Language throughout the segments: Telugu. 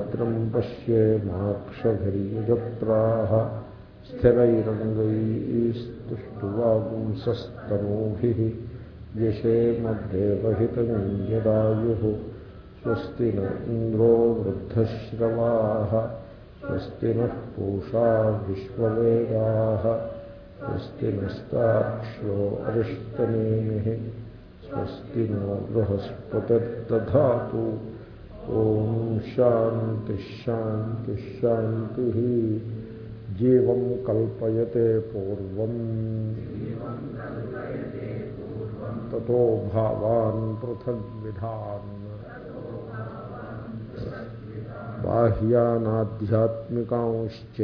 भद्रम पश्येमाक्षधरीयजत्राः स्थिरैरङ्गैस्तुष्टुवागुंसस्तनूभिः यशेमदेवहितं यदायुः स्वस्ति न इंद्रो वृद्धश्रवा, स्वस्ति नः पूषा विश्व स्वस्ति नाक्षो अरिष्टनेमिः, स्वस्ति नो दधा ओम शांति शांति शांति जीव कल्पयते पूर्व तथो भावान पृथक विधान बाह्यानाध्यात्मिकांश्च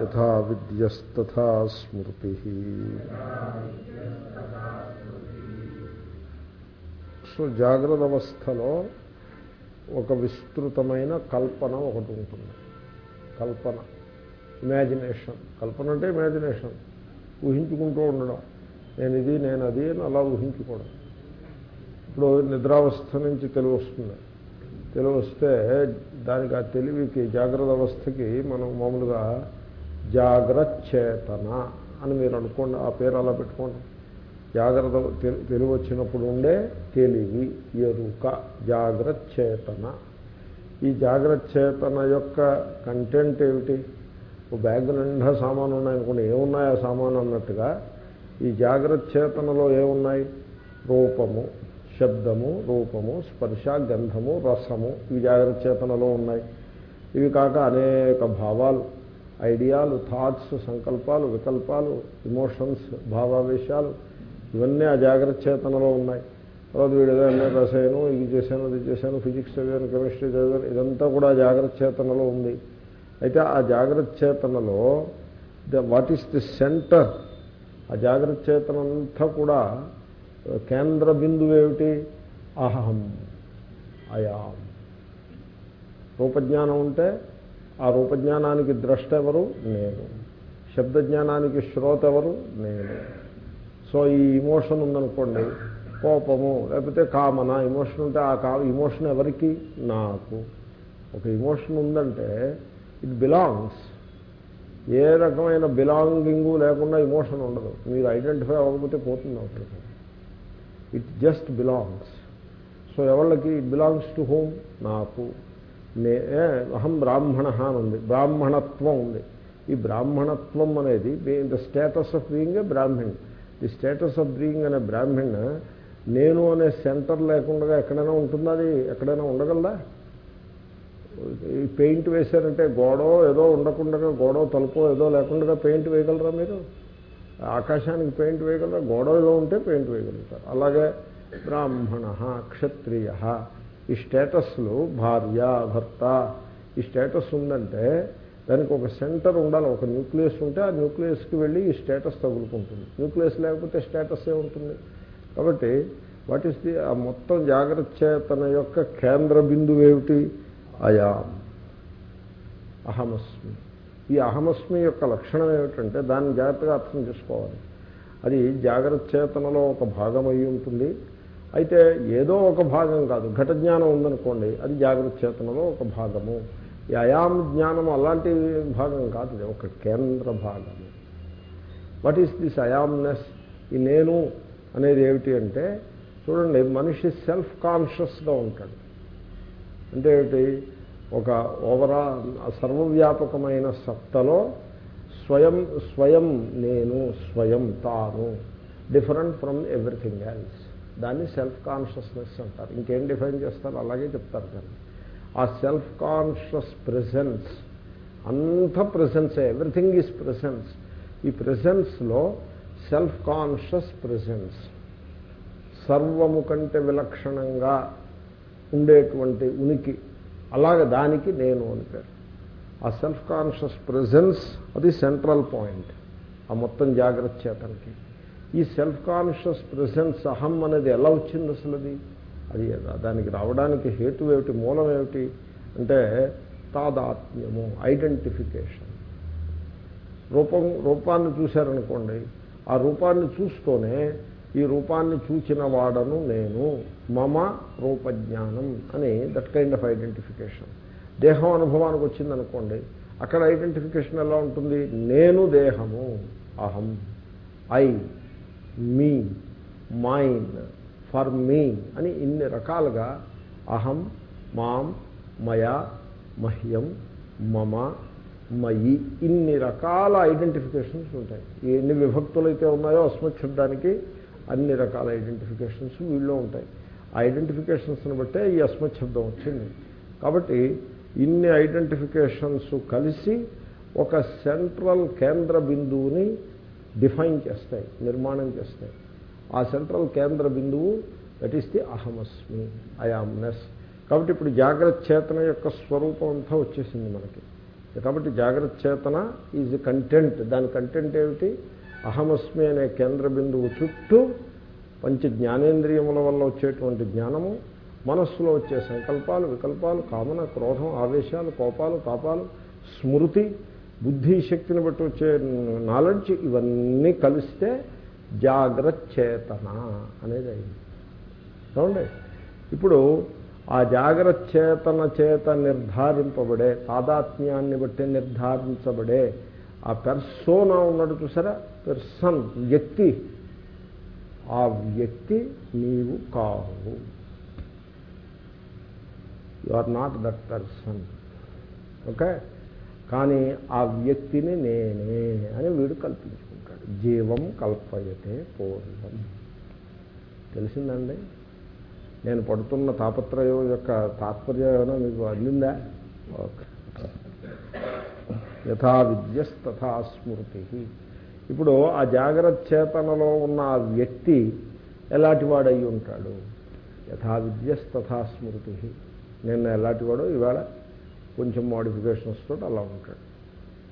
यथा विद्यस्तथा स्मृति। సో జాగ్రత్త అవస్థలో ఒక విస్తృతమైన కల్పన ఒకటి ఉంటుంది. కల్పన. ఇమాజినేషన్ కల్పన అంటే ఇమాజినేషన్ ఊహించుకుంటూ ఉండడం. నేను ఇది నేను అది అని అలా ఊహించుకోవడం. ఇప్పుడు నిద్రావస్థ నుంచి తెలివి వస్తుంది. తెలివి వస్తే దానికి ఆ తెలివికి జాగ్రత్త అవస్థకి మనం మామూలుగా జాగ్రత్త చేతన అని మీరు అనుకోండి. ఆ పేరు అలా పెట్టుకోండి. జాగ్రత్త తెలివి వచ్చినప్పుడు ఉండే తెలివి ఎరుక జాగ్రత్త చేతన ఈ జాగ్రత్త చేతన యొక్క కంటెంట్ ఏమిటి? ఓ బ్యాగ్ నిండా సామాను ఉన్నాయనుకోండి ఏమున్నాయి ఆ సామాను అన్నట్టుగా ఈ జాగ్రత్త చేతనలో ఏమున్నాయి? రూపము శబ్దము రూపము స్పర్శ గంధము రసము ఇవి జాగ్రత్త చేతనలో ఉన్నాయి. ఇవి కాక అనేక భావాలు ఐడియాలు థాట్స్ సంకల్పాలు వికల్పాలు ఇమోషన్స్ భావావేశాలు ఇవన్నీ ఆ జాగ్రత్త చేతనలో ఉన్నాయి. తర్వాత వీడు ఏదో ఎన్నో ఇది చేశాను అది చేశాను ఫిజిక్స్ చదివాను కెమిస్ట్రీ చదివాను ఇదంతా కూడా జాగ్రత్త చేతనలో ఉంది. అయితే ఆ జాగ్రత్త చేతనలో the what is the centre? ఆ జాగ్రత్త చేతన అంతా కూడా కేంద్ర బిందువు ఏమిటి? అహం అయాం. రూపజ్ఞానం ఉంటే ఆ రూపజ్ఞానానికి ద్రష్ట ఎవరు నేను. శబ్దజ్ఞానానికి శ్రోత ఎవరు నేను. సో ఈ ఇమోషన్ ఉందనుకోండి కోపము లేకపోతే కామన ఇమోషన్ ఉంటే ఆ కా ఇమోషన్ ఎవరికి? నాకు. ఒక ఇమోషన్ ఉందంటే ఇట్ బిలాంగ్స్ ఏ రకమైన బిలాంగింగు లేకుండా ఇమోషన్ ఉండదు. మీరు ఐడెంటిఫై అవ్వకపోతే పోతుంది అవసరం ఇట్ జస్ట్ బిలాంగ్స్ సో ఎవళ్ళకి? ఇట్ బిలాంగ్స్ టు హోమ్ నాకు. నే అహం బ్రాహ్మణ అని ఉంది. బ్రాహ్మణత్వం ఉంది. ఈ బ్రాహ్మణత్వం అనేది the status of being a Brahmin the status of being అనే బ్రాహ్మణ్ నేను అనే సెంటర్ లేకుండా ఎక్కడైనా ఉంటుందా అది? ఎక్కడైనా ఉండగలదా? ఈ పెయింట్ వేశారంటే గోడో ఏదో ఉండకుండా గోడో తలుపో ఏదో లేకుండా పెయింట్ వేయగలరా మీరు? ఆకాశానికి పెయింట్ వేయగలరా? గోడ ఏదో ఉంటే పెయింట్ వేయగలుగుతారు. అలాగే బ్రాహ్మణ క్షత్రియ. ఈ స్టేటస్లు భార్య భర్త ఈ స్టేటస్ ఉందంటే దానికి ఒక సెంటర్ ఉండాలి ఒక న్యూక్లియస్ ఉంటే ఆ న్యూక్లియస్కి వెళ్ళి ఈ స్టేటస్ తగులుకుంటుంది. న్యూక్లియస్ లేకపోతే స్టేటస్ ఏముంటుంది? కాబట్టి వాట్ ఈస్ ది ఆ మొత్తం జాగ్రత్త చేతన యొక్క కేంద్ర బిందువు ఏమిటి? అయాం. అహమస్మి. ఈ అహమస్మి యొక్క లక్షణం ఏమిటంటే దాన్ని జాగ్రత్తగా అర్థం చేసుకోవాలి. అది జాగ్రత్త చేతనలో ఒక భాగం అయి ఉంటుంది. అయితే ఏదో ఒక భాగం కాదు ఘట జ్ఞానం ఉందనుకోండి అది జాగ్రత్త చేతనలో ఒక భాగము. ఈ జ్ఞానం అలాంటి భాగం కాదు ఒక కేంద్ర భాగం వాట్ ఈస్ దిస్ అయామ్నెస్ ఈ నేను అనేది ఏమిటి అంటే చూడండి మనిషి సెల్ఫ్ కాన్షియస్గా ఉంటాడు. అంటే ఏమిటి? ఒక ఓవరా సర్వవ్యాపకమైన సత్తలో స్వయం స్వయం నేను స్వయం తాను డిఫరెంట్ ఫ్రమ్ ఎవ్రీథింగ్ ఎల్స్ దాన్ని సెల్ఫ్ కాన్షియస్నెస్ అంటారు. ఇంకేం డిఫైన్ చేస్తారు? అలాగే చెప్తారు కానీ ఆ సెల్ఫ్ కాన్షియస్ ప్రెసెన్స్ అంత ప్రెసెన్సే ఎవ్రీథింగ్ ఈజ్ ప్రెసెన్స్ ఈ ప్రెసెన్స్లో సెల్ఫ్ కాన్షియస్ ప్రెసెన్స్ సర్వము కంటే విలక్షణంగా ఉండేటువంటి ఉనికి అలాగ దానికి నేను అని పేరు. ఆ సెల్ఫ్ కాన్షియస్ ప్రెజెన్స్ అది సెంట్రల్ పాయింట్ ఆ మొత్తం జాగ్రత్త చేతనికి. ఈ సెల్ఫ్ కాన్షియస్ ప్రెజెన్స్ అహం అనేది ఎలా వచ్చింది అసలు అది అది దానికి రావడానికి హేతు ఏమిటి మూలం ఏమిటి అంటే తాదాత్మ్యము ఐడెంటిఫికేషన్. రూపం రూపాన్ని చూశారనుకోండి ఆ రూపాన్ని చూస్తూనే ఈ రూపాన్ని చూచిన వాడను నేను మమ రూపజ్ఞానం అని దట్ కైండ్ ఆఫ్ ఐడెంటిఫికేషన్. దేహం అనుభవానికి వచ్చిందనుకోండి అక్కడ ఐడెంటిఫికేషన్ ఎలా ఉంటుంది? నేను దేహము అహం I me mine for me అని ఇన్ని రకాలుగా అహం మాం మయా మహ్యం మమ మయి ఇన్ని రకాల ఐడెంటిఫికేషన్స్ ఉంటాయి. ఎన్ని విభక్తులు అయితే ఉన్నాయో అస్మశబ్దానికి అన్ని రకాల ఐడెంటిఫికేషన్స్ వీళ్ళు ఉంటాయి. ఐడెంటిఫికేషన్స్ని బట్టే ఈ అస్మశబ్దం వచ్చింది. కాబట్టి ఇన్ని ఐడెంటిఫికేషన్స్ కలిసి ఒక సెంట్రల్ కేంద్ర బిందువుని డిఫైన్ చేస్తాయి నిర్మాణం చేస్తాయి. ఆ సెంట్రల్ కేంద్ర బిందువు దట్ ఈస్ ది అహమస్మి ఐఆమ్నెస్ కాబట్టి ఇప్పుడు జాగ్రత్త చేతన యొక్క స్వరూపం అంతా వచ్చేసింది మనకి. కాబట్టి జాగ్రత్త చేతన ఈజ్ కంటెంట్ దాని కంటెంట్ ఏమిటి? అహమస్మి అనే కేంద్ర బిందువు చుట్టూ పంచ జ్ఞానేంద్రియముల వల్ల వచ్చేటువంటి జ్ఞానము మనస్సులో వచ్చే సంకల్పాలు వికల్పాలు కామన క్రోధం ఆవేశాలు కోపాలు పాపాలు స్మృతి బుద్ధి శక్తిని బట్టి వచ్చే నాలెడ్జ్ ఇవన్నీ కలిస్తే జాగ్రచ్చేతన అనేది అయింది. చూడండి ఇప్పుడు ఆ జాగ్రచ్చేతన చేత నిర్ధారింపబడే తాదాత్మ్యాన్ని బట్టి నిర్ధారించబడే ఆ పెర్సోనా ఉన్నాడు చూసారా? పెర్సన్ వ్యక్తి. ఆ వ్యక్తి నీవు కావు. You are not that person okay కానీ ఆ వ్యక్తిని నేనే అని వీడు కల్పించుకుంటాడు జీవం కల్పయతే పూర్వం. తెలిసిందండి? నేను పడుతున్న తాపత్రయం యొక్క తాత్పర్యం ఏమైనా మీకు అందిందా? ఓకే. యథా విద్యస్తథా స్మృతి. ఇప్పుడు ఆ జాగ్రత్త చేతనలో ఉన్న ఆ వ్యక్తి ఎలాంటి వాడయి ఉంటాడు? యథా విద్యస్తథా స్మృతి. నిన్న ఎలాంటివాడో ఇవాళ కొంచెం మోడిఫికేషన్స్ తోటి అలా ఉంటాడు.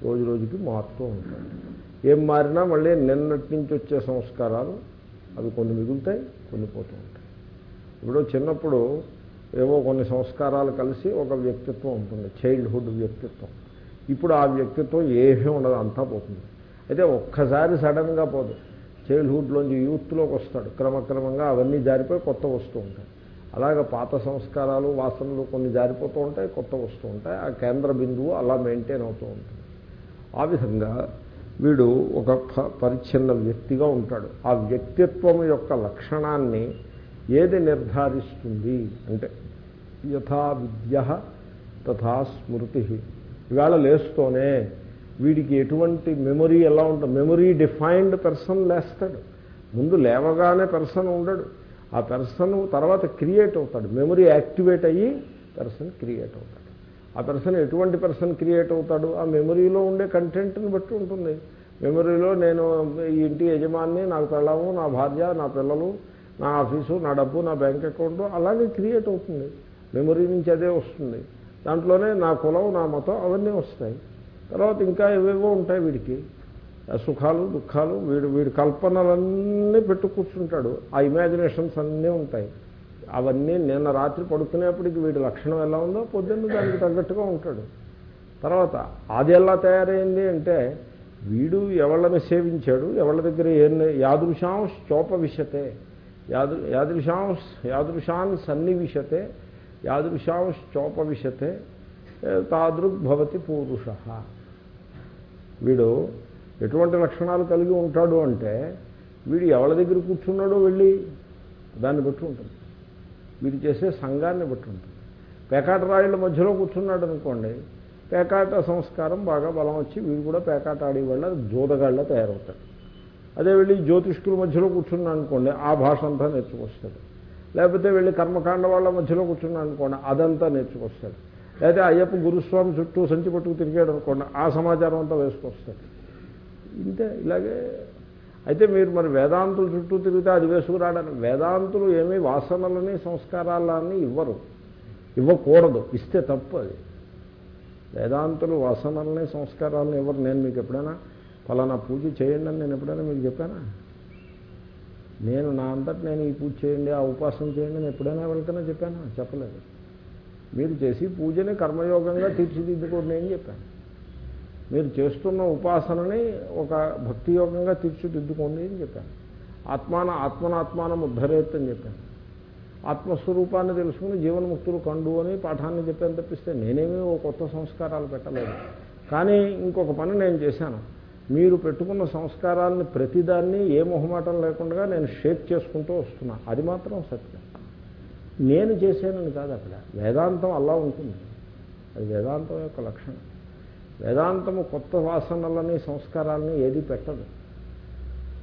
రోజు రోజుకి మారుతూ ఉంటాడు. ఏం మారినా మళ్ళీ నిన్నటి నుంచి వచ్చే సంస్కారాలు అవి కొన్ని మిగులుతాయి కొన్ని పోతూ ఉంటాయి. ఇప్పుడు చిన్నప్పుడు ఏవో కొన్ని సంస్కారాలు కలిసి ఒక వ్యక్తిత్వం ఉంటుంది చైల్డ్హుడ్ వ్యక్తిత్వం. ఇప్పుడు ఆ వ్యక్తిత్వం ఏమీ ఉండదు అంతా పోతుంది. అయితే ఒక్కసారి సడన్గా పోదు. చైల్డ్హుడ్లోంచి యూత్లోకి వస్తాడు. క్రమక్రమంగా అవన్నీ జారిపోయి కొత్త వస్తూ ఉంటాయి. అలాగే పాత సంస్కారాలు వాసనలు కొన్ని జారిపోతూ ఉంటాయి కొత్త వస్తూ ఉంటాయి. ఆ కేంద్ర బిందువు అలా మెయింటైన్ అవుతూ ఉంటుంది. ఆ విధంగా వీడు ఒక పరిచ్ఛిన్న వ్యక్తిగా ఉంటాడు. ఆ వ్యక్తిత్వం యొక్క లక్షణాన్ని ఏది నిర్ధారిస్తుంది అంటే యథా విద్య తథా స్మృతి. ఇవాళ లేస్తూనే వీడికి ఎటువంటి మెమొరీ ఎలా ఉంటుంది? మెమొరీ డిఫైన్డ్ పర్సన్ లేస్తాడు. ముందు లేవగానే పర్సన్ ఉండడు. ఆ పర్సన్ తర్వాత క్రియేట్ అవుతాడు. మెమొరీ యాక్టివేట్ అయ్యి పర్సన్ క్రియేట్ అవుతాడు. ఆ పర్సన్ ఎటువంటి పర్సన్ క్రియేట్ అవుతాడు? ఆ మెమొరీలో ఉండే కంటెంట్ని బట్టి ఉంటుంది. మెమొరీలో నేను ఈ ఇంటి యజమాని నాకు పెళ్ళము నా భార్య నా పిల్లలు నా ఆఫీసు నా డబ్బు నా బ్యాంక్ అకౌంట్ అలాగే క్రియేట్ అవుతుంది. మెమొరీ నుంచి అదే వస్తుంది. దాంట్లోనే నా కులం నా మతం అవన్నీ వస్తాయి. తర్వాత ఇంకా ఏవేవో ఉంటాయి వీడికి. సుఖాలు దుఃఖాలు వీడు వీడి కల్పనలన్నీ పెట్టు కూర్చుంటాడు ఆ ఇమాజినేషన్స్ అన్నీ ఉంటాయి. అవన్నీ నిన్న రాత్రి పడుకునేప్పటికి వీడి లక్షణం ఎలా ఉందో పొద్దున్న దానికి తగ్గట్టుగా ఉంటాడు. తర్వాత అది ఎలా తయారైంది అంటే వీడు ఎవళ్ళని సేవించాడు? ఎవళ్ళ దగ్గర ఏం యాదృశాం చోపవిశతే యాదృ యాదృశాం యాదృశాన్ సన్నివిశతే యాదృశాం చోపవిశతే తాదృగ్ తాదృగ్భవతి పూరుష. వీడు ఎటువంటి లక్షణాలు కలిగి ఉంటాడు అంటే వీడు ఎవరి దగ్గర కూర్చున్నాడో వెళ్ళి దాన్ని బట్టి ఉంటుంది. వీడు చేసే సంఘాన్ని బట్టి ఉంటుంది. పేకాట రాయుల మధ్యలో కూర్చున్నాడు అనుకోండి పేకాట సంస్కారం బాగా బలం వచ్చి వీడు కూడా పేకాట ఆడేవాళ్ళ జోదగాళ్ళ తయారవుతాడు. అదే వెళ్ళి జ్యోతిష్కుల మధ్యలో కూర్చున్నాడు అనుకోండి ఆ భాష అంతా నేర్చుకొస్తాడు. లేకపోతే వెళ్ళి కర్మకాండ వాళ్ళ మధ్యలో కూర్చున్నాడు అనుకోండి అదంతా నేర్చుకొస్తాడు. లేకపోతే అయ్యప్ప గురుస్వామి చుట్టూ సంచి పట్టుకు తిరిగాడు అనుకోండి ఆ సమాచారం అంతా వేసుకొస్తాడు. ఇంతే ఇలాగే అయితే మీరు మరి వేదాంతులు చుట్టూ తిరిగితే అది వేసుకురాడని వేదాంతులు ఏమీ వాసనలని సంస్కారాలని ఇవ్వరు. ఇవ్వకూడదు. ఇస్తే తప్పు అది. వేదాంతులు వాసనల్ని సంస్కారాలను ఇవ్వరు. నేను మీకు ఎప్పుడైనా ఫలానా పూజ చేయండి అని నేను ఎప్పుడైనా మీకు చెప్పానా? నేను నా అంతటి నేను ఈ పూజ చేయండి ఆ ఉపాసన చేయండి నేను ఎప్పుడైనా వెళ్తున్నా చెప్పానా? చెప్పలేదు. మీరు చేసి పూజని కర్మయోగంగా తీర్చిదిద్దుకోండి అని చెప్పాను. మీరు చేస్తున్న ఉపాసనని ఒక భక్తి యోగంగా తీర్చిదిద్దుకోండి అని చెప్పాను ఆత్మాన ఆత్మనాత్మానం ఉద్ధరేత్ అని చెప్పాను ఆత్మస్వరూపాన్ని తెలుసుకుని జీవన్ముక్తులు కండు అని పాఠాన్ని చెప్పాను తప్పిస్తే నేనేమీ ఓ కొత్త సంస్కారాలు పెట్టలేదు. కానీ ఇంకొక పని నేను చేశాను. మీరు పెట్టుకున్న సంస్కారాలను ప్రతిదాన్ని ఏ మొహమాటం లేకుండా నేను షేక్ చేసుకుంటూ వస్తున్నాను అది మాత్రం సత్యం. నేను చేశానని కాదు అక్కడ. వేదాంతం అలా ఉంటుంది. అది వేదాంతం యొక్క లక్షణం. వేదాంతము కొత్త వాసనలని సంస్కారాలని ఏది పెట్టదు.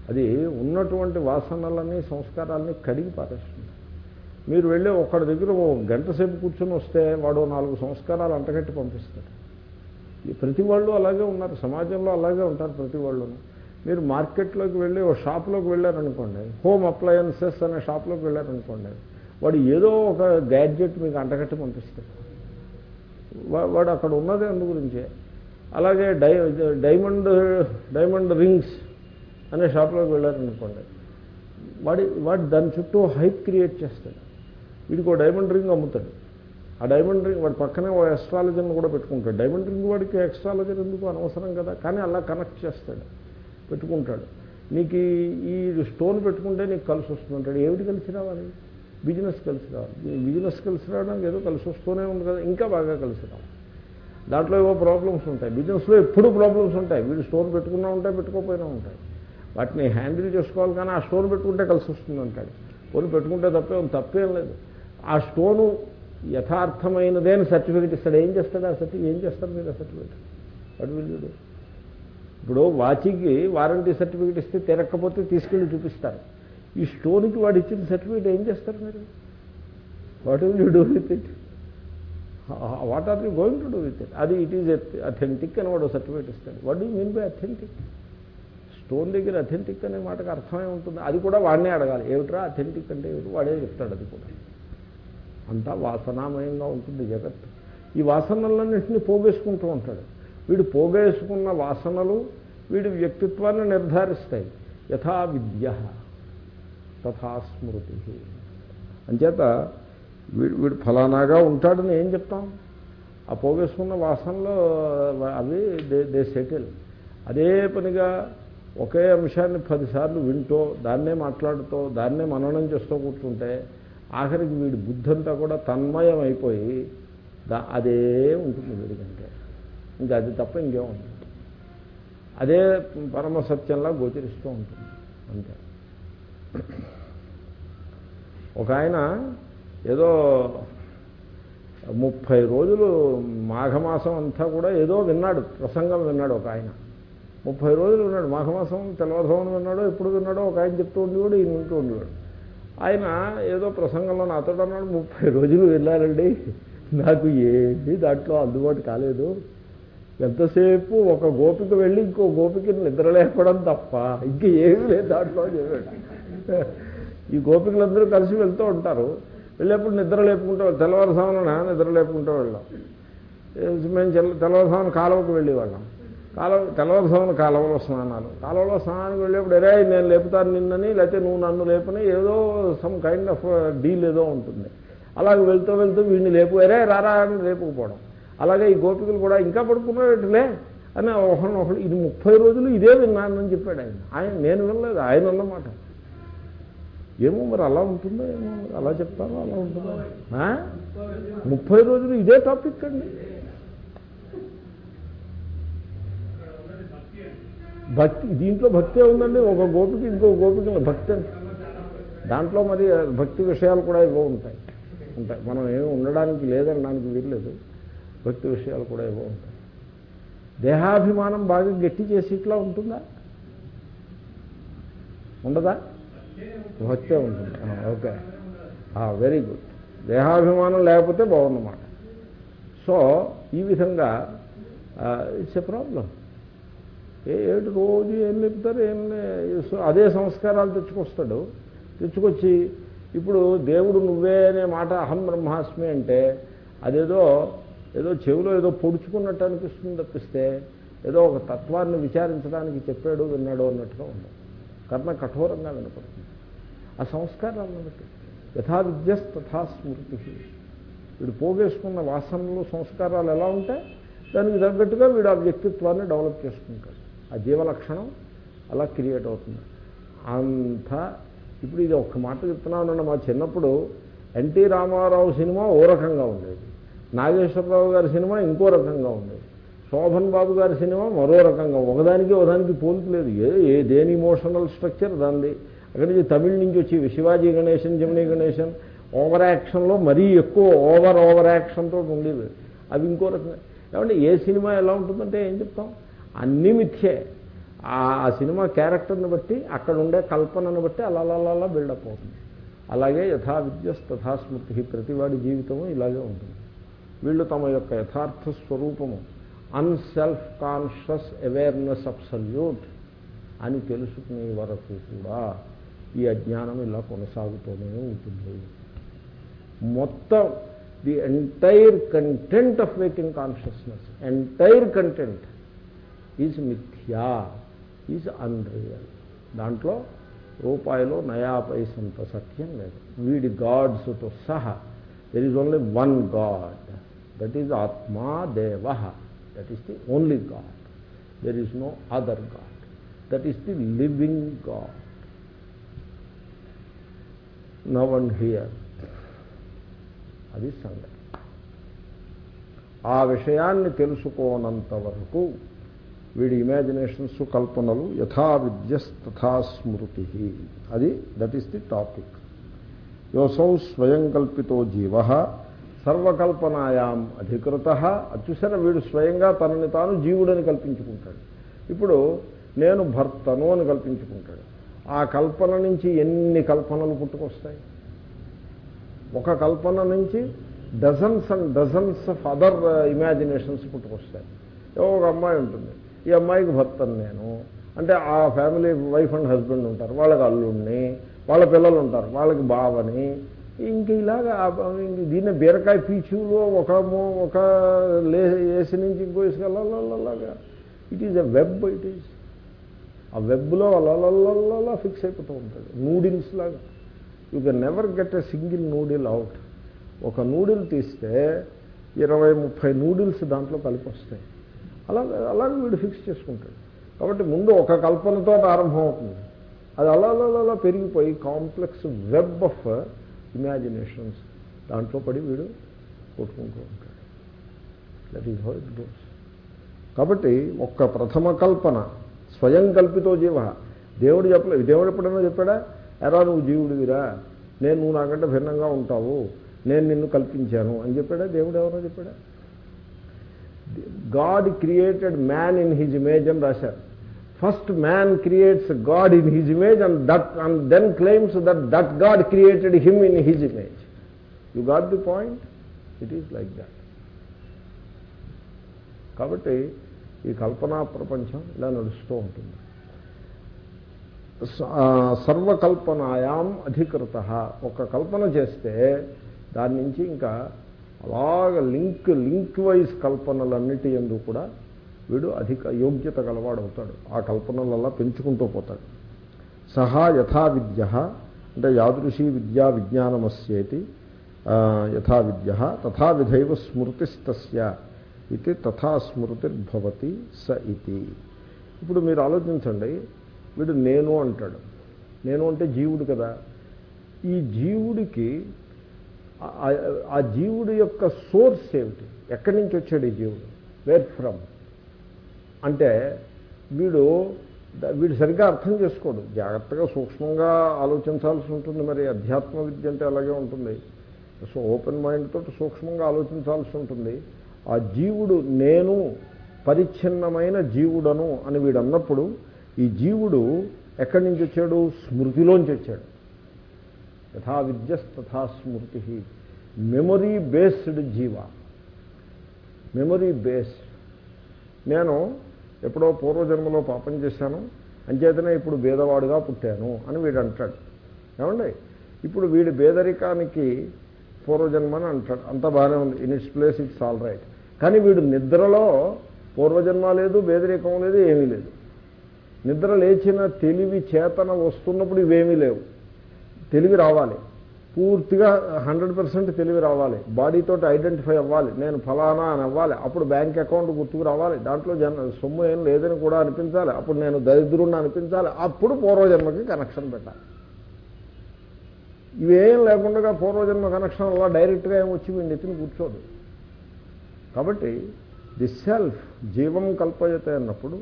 అది ఉన్నటువంటి వాసనలని సంస్కారాలని కడిగి పారేస్తుంది. మీరు వెళ్ళి ఒకడి దగ్గర ఓ గంట సేపు కూర్చొని వస్తే వాడు నాలుగు సంస్కారాలు అంటగట్టి పంపిస్తాడు. ఈ ప్రతి వాళ్ళు అలాగే ఉన్నారు. సమాజంలో అలాగే ఉంటారు ప్రతి వాళ్ళును మీరు మార్కెట్లోకి వెళ్ళి ఓ షాప్లోకి వెళ్ళారనుకోండి హోమ్ అప్లయన్సెస్ అనే షాప్లోకి వెళ్ళారనుకోండి వాడు ఏదో ఒక గ్యాడ్జెట్ మీకు అంటగట్టి పంపిస్తాడు. వాడు అక్కడ ఉన్నదే అందు గురించే. అలాగే డై డైమండ్ డైమండ్ రింగ్స్ అనే షాప్లోకి వెళ్ళారనుకోండి. వాడి వాడు దాని చుట్టూ హైప్ క్రియేట్ చేస్తాడు. వీడికి ఒక డైమండ్ రింగ్ అమ్ముతాడు. ఆ డైమండ్ రింగ్ వాడి పక్కనే ఓ ఎస్ట్రాలజర్ని కూడా పెట్టుకుంటాడు. డైమండ్ రింగ్ వాడికి ఎక్స్ట్రాలజర్ ఎందుకు అనవసరం కదా? కానీ అలా కనెక్ట్ చేస్తాడు. పెట్టుకుంటాడు. నీకు ఈ- స్టోన్ పెట్టుకుంటే నీకు కలిసి వస్తుందంటాడు ఏమిటి కలిసి రావాలి? బిజినెస్ కలిసి రావాలి. బిజినెస్ కలిసి రావడానికి ఏదో కలిసి వస్తూనే ఉంది కదా. ఇంకా బాగా కలిసి రావాలి. దాంట్లో ఏవో ప్రాబ్లమ్స్ ఉంటాయి. బిజినెస్లో ఎప్పుడు ప్రాబ్లమ్స్ ఉంటాయి. వీడు స్టోర్ పెట్టుకున్నా ఉంటాయి పెట్టుకోపోయినా ఉంటాయి. వాటిని హ్యాండిల్ చేసుకోవాలి కానీ ఆ స్టోన్ పెట్టుకుంటే కలిసి వస్తుంది అంటాడు. పోను పెట్టుకుంటే తప్పే ఉంది తప్పేం లేదు. ఆ స్టోను యథార్థమైనదే అని సర్టిఫికెట్ ఇస్తాడు. ఏం చేస్తాడు ఆ సర్టిఫికేట్ ఏం చేస్తారు మీరు ఆ సర్టిఫికేట్ వాడు వీళ్ళు ఇప్పుడు వాచికి వారంటీ సర్టిఫికేట్ ఇస్తే తిరగకపోతే తీసుకెళ్ళి చూపిస్తారు. ఈ స్టోన్కి వాడు ఇచ్చిన సర్టిఫికేట్ ఏం చేస్తారు మీరు? What will you do with it what are you going to do with it? అది ఇట్ ఈజ్ అథెంటిక్ అని వాడు సర్టిఫికేట్ ఇస్తాడు. What do mean by authentic? Stone దగ్గర అథెంటిక్ అనే మాటకు అర్థమే ఉంటుంది. అది కూడా వాడినే అడగాలి. ఏమిట్రా అథెంటిక్ అంటే ఏమిటి? వాడే చెప్తాడు అది కూడా. అంతా వాసనామయంగా ఉంటుంది జగత్ ఈ వాసనలన్నింటినీ పోగేసుకుంటూ ఉంటాడు. వీడు పోగేసుకున్న వాసనలు వీడి వ్యక్తిత్వాన్ని నిర్ధారిస్తాయి. యథా విద్య తథా స్మృతి. అంచేత వీడు వీడు ఫలానాగా ఉంటాడని ఏం చెప్తాం? ఆ పోగేసుకున్న వాసనలో అవి దే దే సెటిల్. అదే పనిగా ఒకే అంశాన్ని పదిసార్లు వింటూ దాన్నే మాట్లాడుతూ దాన్నే మననం చేస్తూ కూర్చుంటే ఆఖరికి వీడి బుద్ధంతా కూడా తన్మయం అయిపోయి దా అదే ఉంటుంది వీడికంటే ఇంకా అది తప్ప ఇంకేం ఉంటుంది అదే పరమ సత్యంలా గోచరిస్తూ ఉంటుంది. అంతే. ఒక ఆయన ఏదో ముప్పై రోజులు మాఘమాసం అంతా కూడా ఏదో విన్నాడు ప్రసంగం విన్నాడు ఒక ఆయన. ముప్పై రోజులు విన్నాడు మాఘమాసం తెల్లవారుజామున విన్నాడో ఎప్పుడు విన్నాడో ఒక ఆయన చెప్తూ ఉండేవాడు ఈయన వింటూ ఉండేవాడు. ఆయన ఏదో ప్రసంగంలో నాతో అన్నాడు ముప్పై రోజులు వెళ్ళారండి నాకు ఏమీ దాంట్లో అందుబాటు కాలేదు. ఎంతసేపు ఒక గోపిక వెళ్ళి ఇంకో గోపికని నిద్ర లేకపోవడం తప్ప ఇంక ఏమీ లేదు దాంట్లో చెప్పాడు. ఈ గోపికలందరూ కలిసి వెళ్తూ ఉంటారు. వెళ్ళేప్పుడు నిద్ర లేపుకుంటూ తెల్లవారుసామున నిద్ర లేపుకుంటూ వెళ్ళాం. మేము తెల్లవారుసామున కాలువకు వెళ్ళేవాళ్ళం. కాలువ తెల్లవారుసామున కాలువలో స్నానాలు. కాలువలో స్నానానికి వెళ్ళేప్పుడు ఎరే నేను లేపుతాను నిన్నని లేకపోతే నువ్వు నన్ను లేపని ఏదో సమ్ కైండ్ ఆఫ్ డీల్ ఏదో ఉంటుంది. అలాగే వెళ్తూ వెళ్తూ వీడిని లేపు ఎరే రారా అని లేపుకుపోవడం అలాగే ఈ గోపికలు కూడా ఇంకా పడుకున్నట్లే అని ఒకరిని ఇది ముప్పై రోజులు ఇదే విన్నానని చెప్పాడు ఆయన. ఆయన నేను వినలేదు ఆయన అన్నమాట. ఏమో మరి అలా ఉంటుందో? ఏమో మరి అలా చెప్తారో? అలా ఉంటుందో? ముప్పై రోజులు ఇదే టాపిక్ అండి. భక్తి దీంట్లో భక్తే ఉందండి ఒక గోపిక ఇంకో గోపిక భక్తి. అండి. దాంట్లో మరి భక్తి విషయాలు కూడా ఇవో ఉంటాయి. ఉంటాయి. మనం ఏమి ఉండడానికి లేదనడానికి వీల్లేదు. భక్తి విషయాలు కూడా ఇవో ఉంటాయి. దేహాభిమానం బాగా గట్టి చేసి ఇట్లా ఉంటుందా? ఉండదా? వచ్చే ఉంటుంది. ఓకే. వెరీ గుడ్ దేహాభిమానం లేకపోతే బాగుందన్నమాట. సో ఈ విధంగా ఇట్స్ ఎ ప్రాబ్లం ఏ ఏడు రోజు ఏం లేపుతారు ఏం అదే సంస్కారాలు తెచ్చుకొస్తాడు. తెచ్చుకొచ్చి ఇప్పుడు దేవుడు నువ్వే అనే మాట అహం బ్రహ్మాస్మి అంటే అదేదో ఏదో చెవిలో ఏదో పొడుచుకున్నట్టు అనిపిస్తుంది తప్పిస్తే ఏదో ఒక తత్వాన్ని విచారించడానికి చెప్పాడు విన్నాడు అన్నట్టుగా ఉండదు కర్ణ కఠోరంగా వినపడుతుంది. ఆ సంస్కారాలను బట్టి యథా విద్యస్ తథా స్మృతి వీడు పోగేసుకున్న వాసనలు సంస్కారాలు ఎలా ఉంటాయి? దానికి తగ్గట్టుగా వీడు ఆ వ్యక్తిత్వాన్ని డెవలప్ చేసుకుంటాడు. ఆ జీవలక్షణం అలా క్రియేట్ అవుతుంది. అంత ఇప్పుడు ఇది ఒక్క మాట చెప్తున్నానండి మా చిన్నప్పుడు ఎన్టీ రామారావు సినిమా ఓ రకంగా ఉండేది. నాగేశ్వరరావు గారి సినిమా ఇంకో రకంగా ఉండేది. శోభన్ బాబు గారి సినిమా మరో రకంగా ఒకదానికి ఒకదానికి పోలిక ఏ ఏ దేని ఇమోషనల్ స్ట్రక్చర్ దానిది? అక్కడ నుంచి తమిళ నుంచి వచ్చి శివాజీ గణేషన్ జమినీ గణేషన్ ఓవర్ యాక్షన్లో మరీ ఎక్కువ ఓవర్ ఓవర్ యాక్షన్తో ఉండేది అవి ఇంకో రకంగా. ఏమంటే ఏ సినిమా ఎలా ఉంటుందంటే ఏం చెప్తాం? అన్నీ మిథ్యే. ఆ సినిమా క్యారెక్టర్ని బట్టి అక్కడ ఉండే కల్పనను బట్టి అలా అలా అలా బిల్డప్ అవుతుంది. అలాగే యథా విద్యస్ తథా స్మృతి ప్రతివాడి జీవితము ఇలాగే ఉంటుంది. వీళ్ళు తమ యొక్క యథార్థ స్వరూపము అన్సెల్ఫ్ కాన్షియస్ అవేర్నెస్ అబ్సల్యూట్ అని తెలుసుకునే వరకు కూడా ఈ అజ్ఞానం ఇలా కొనసాగుతూనే ఉంటుంది. మొత్తం the entire content of waking consciousness entire content is మిథ్యా ఈజ్ అన్రియల్. దాంట్లో రూపాయలు నయా పైసంత సత్యం లేదు. వీడి గాడ్స్తో సహా there is only one god that is ఆత్మా దేవ. That is the only god there is no other god that is the living god now and here అది సంగతి. ఆ విషయాన్ని తెలుసుకోనంత వరకు వీడి ఇమాజినేషన్స్ కల్పనలు యథా విద్యస్తథా స్మృతి. అది దట్ ఈస్ ది టాపిక్ యోసౌ స్వయం కల్పితో జీవ సర్వకల్పనాయాం అధికృత అచ్చుసర వీడు స్వయంగా తనని తాను జీవుడని కల్పించుకుంటాడు. ఇప్పుడు నేను భర్తను అని కల్పించుకుంటాడు. ఆ కల్పన నుంచి ఎన్ని కల్పనలు పుట్టుకొస్తాయి? ఒక కల్పన నుంచి dozens and dozens of other imaginations పుట్టుకొస్తాయి. ఒక అమ్మాయి ఉంటుంది. ఈ అమ్మాయికి భర్తను నేను. అంటే ఆ ఫ్యామిలీ వైఫ్ అండ్ హస్బెండ్ ఉంటారు. వాళ్ళకి అల్లుడిని వాళ్ళ పిల్లలు ఉంటారు. వాళ్ళకి బావని ఇంక ఇలాగా దీన్ని బీరకాయ పీచులో ఒక ఒక లే వేసి నుంచి ఇంకో ఇసుకలాగా it is a web it is a వెబ్లో అలా ఫిక్స్ అయిపోతూ ఉంటుంది. నూడిల్స్ లాగా. You can never get a single noodle out ఒక నూడిల్ తీస్తే ఇరవై ముప్పై నూడిల్స్ దాంట్లో కలిపి వస్తాయి. అలా అలాగే వీడు ఫిక్స్ చేసుకుంటాడు. కాబట్టి ముందు ఒక కల్పనతో ప్రారంభం అవుతుంది అది అలా అలా అలా పెరిగిపోయి కాంప్లెక్స్ వెబ్ ఆఫ్ ఇమాజినేషన్స్ దాంట్లో పడి వీడు కొట్టుకుంటూ ఉంటాడు. That is how it goes కాబట్టి ఒక్క ప్రథమ కల్పన స్వయం కల్పితో జీవ దేవుడు చెప్పలేదు దేవుడు ఎప్పుడైనా చెప్పాడా? ఎరా నువ్వు జీవుడివిరా నేను నువ్వు నాకంటే భిన్నంగా ఉంటావు. నేను నిన్ను కల్పించాను అని చెప్పాడా? దేవుడు ఎవరో చెప్పాడా? God created man in his image అని రాశారు first man creates God in his image and that and then claims that that God created him in his image you got the point it is like that కాబట్టి ఈ కల్పనా ప్రపంచం ఇలా నడుస్తూ ఉంటుంది. స- సర్వకల్పనాయాం అధికృత. ఒక కల్పన చేస్తే దాని నుంచి ఇంకా అలాగ లింక్ లింక్ వైజ్ కల్పనలన్నిటి ఎందు కూడా వీడు అధిక యోగ్యత గలవాడు అవుతాడు ఆ కల్పనలల్లా పెంచుకుంటూ పోతాడు. సహా యథా విద్య అంటే యాదృశీ విద్యా విజ్ఞానమస్యేతి యథా విద్య తథా విధైవ స్మృతిస్తస్య ఇది తథా స్మృతిర్భవతి స ఇది. ఇప్పుడు మీరు ఆలోచించండి వీడు నేను అంటాడు. నేను అంటే జీవుడు కదా. ఈ జీవుడికి ఆ- ఆ జీవుడి యొక్క సోర్స్ ఏమిటి? ఎక్కడి నుంచి వచ్చాడు ఈ జీవుడు? Where from? అంటే వీడు వీడు సరిగ్గా అర్థం చేసుకోడు. జాగ్రత్తగా సూక్ష్మంగా ఆలోచించాల్సి ఉంటుంది. మరి అధ్యాత్మ విద్య అంటే అలాగే ఉంటుంది. సో ఓపెన్ మైండ్ తోటి సూక్ష్మంగా ఆలోచించాల్సి ఉంటుంది. ఆ జీవుడు నేను పరిచ్ఛిన్నమైన జీవుడను అని వీడు అన్నప్పుడు ఈ జీవుడు ఎక్కడి నుంచి వచ్చాడు? స్మృతిలోంచి వచ్చాడు. యథా విద్యస్ తథా స్మృతి. మెమొరీ బేస్డ్ జీవ. Memory based. నేను ఎప్పుడో పూర్వజన్మలో పాపం చేశాను అంచేతనే ఇప్పుడు భేదవాడుగా పుట్టాను అని వీడు అంటాడు. ఏమండి? ఇప్పుడు వీడి బేదరికానికి పూర్వజన్మ అని అంటాడు. అంత బాగానే ఉంది. In its place it's all right కానీ వీడు నిద్రలో పూర్వజన్మ లేదు బేదరికం లేదు ఏమీ లేదు. నిద్ర లేచిన తెలివి చేతన వస్తున్నప్పుడు ఇవేమీ లేవు. తెలివి రావాలి. పూర్తిగా హండ్రెడ్ పర్సెంట్ తెలివి రావాలి. బాడీతో ఐడెంటిఫై అవ్వాలి. నేను ఫలానా అని అవ్వాలి. అప్పుడు బ్యాంక్ అకౌంట్ గుర్తుకు రావాలి. దాంట్లో జన సొమ్ము ఏం లేదని కూడా అనిపించాలి. అప్పుడు నేను దరిద్రుడిని అనిపించాలి. అప్పుడు పూర్వజన్మకి కనెక్షన్ పెట్టాలి. ఇవేం లేకుండా పూర్వజన్మ కనెక్షన్ అలా డైరెక్ట్గా ఏమి వచ్చి వీడిని నెత్తిని కూర్చోదు. కాబట్టి ది సెల్ఫ్ జీవం కల్పయతే అన్నప్పుడు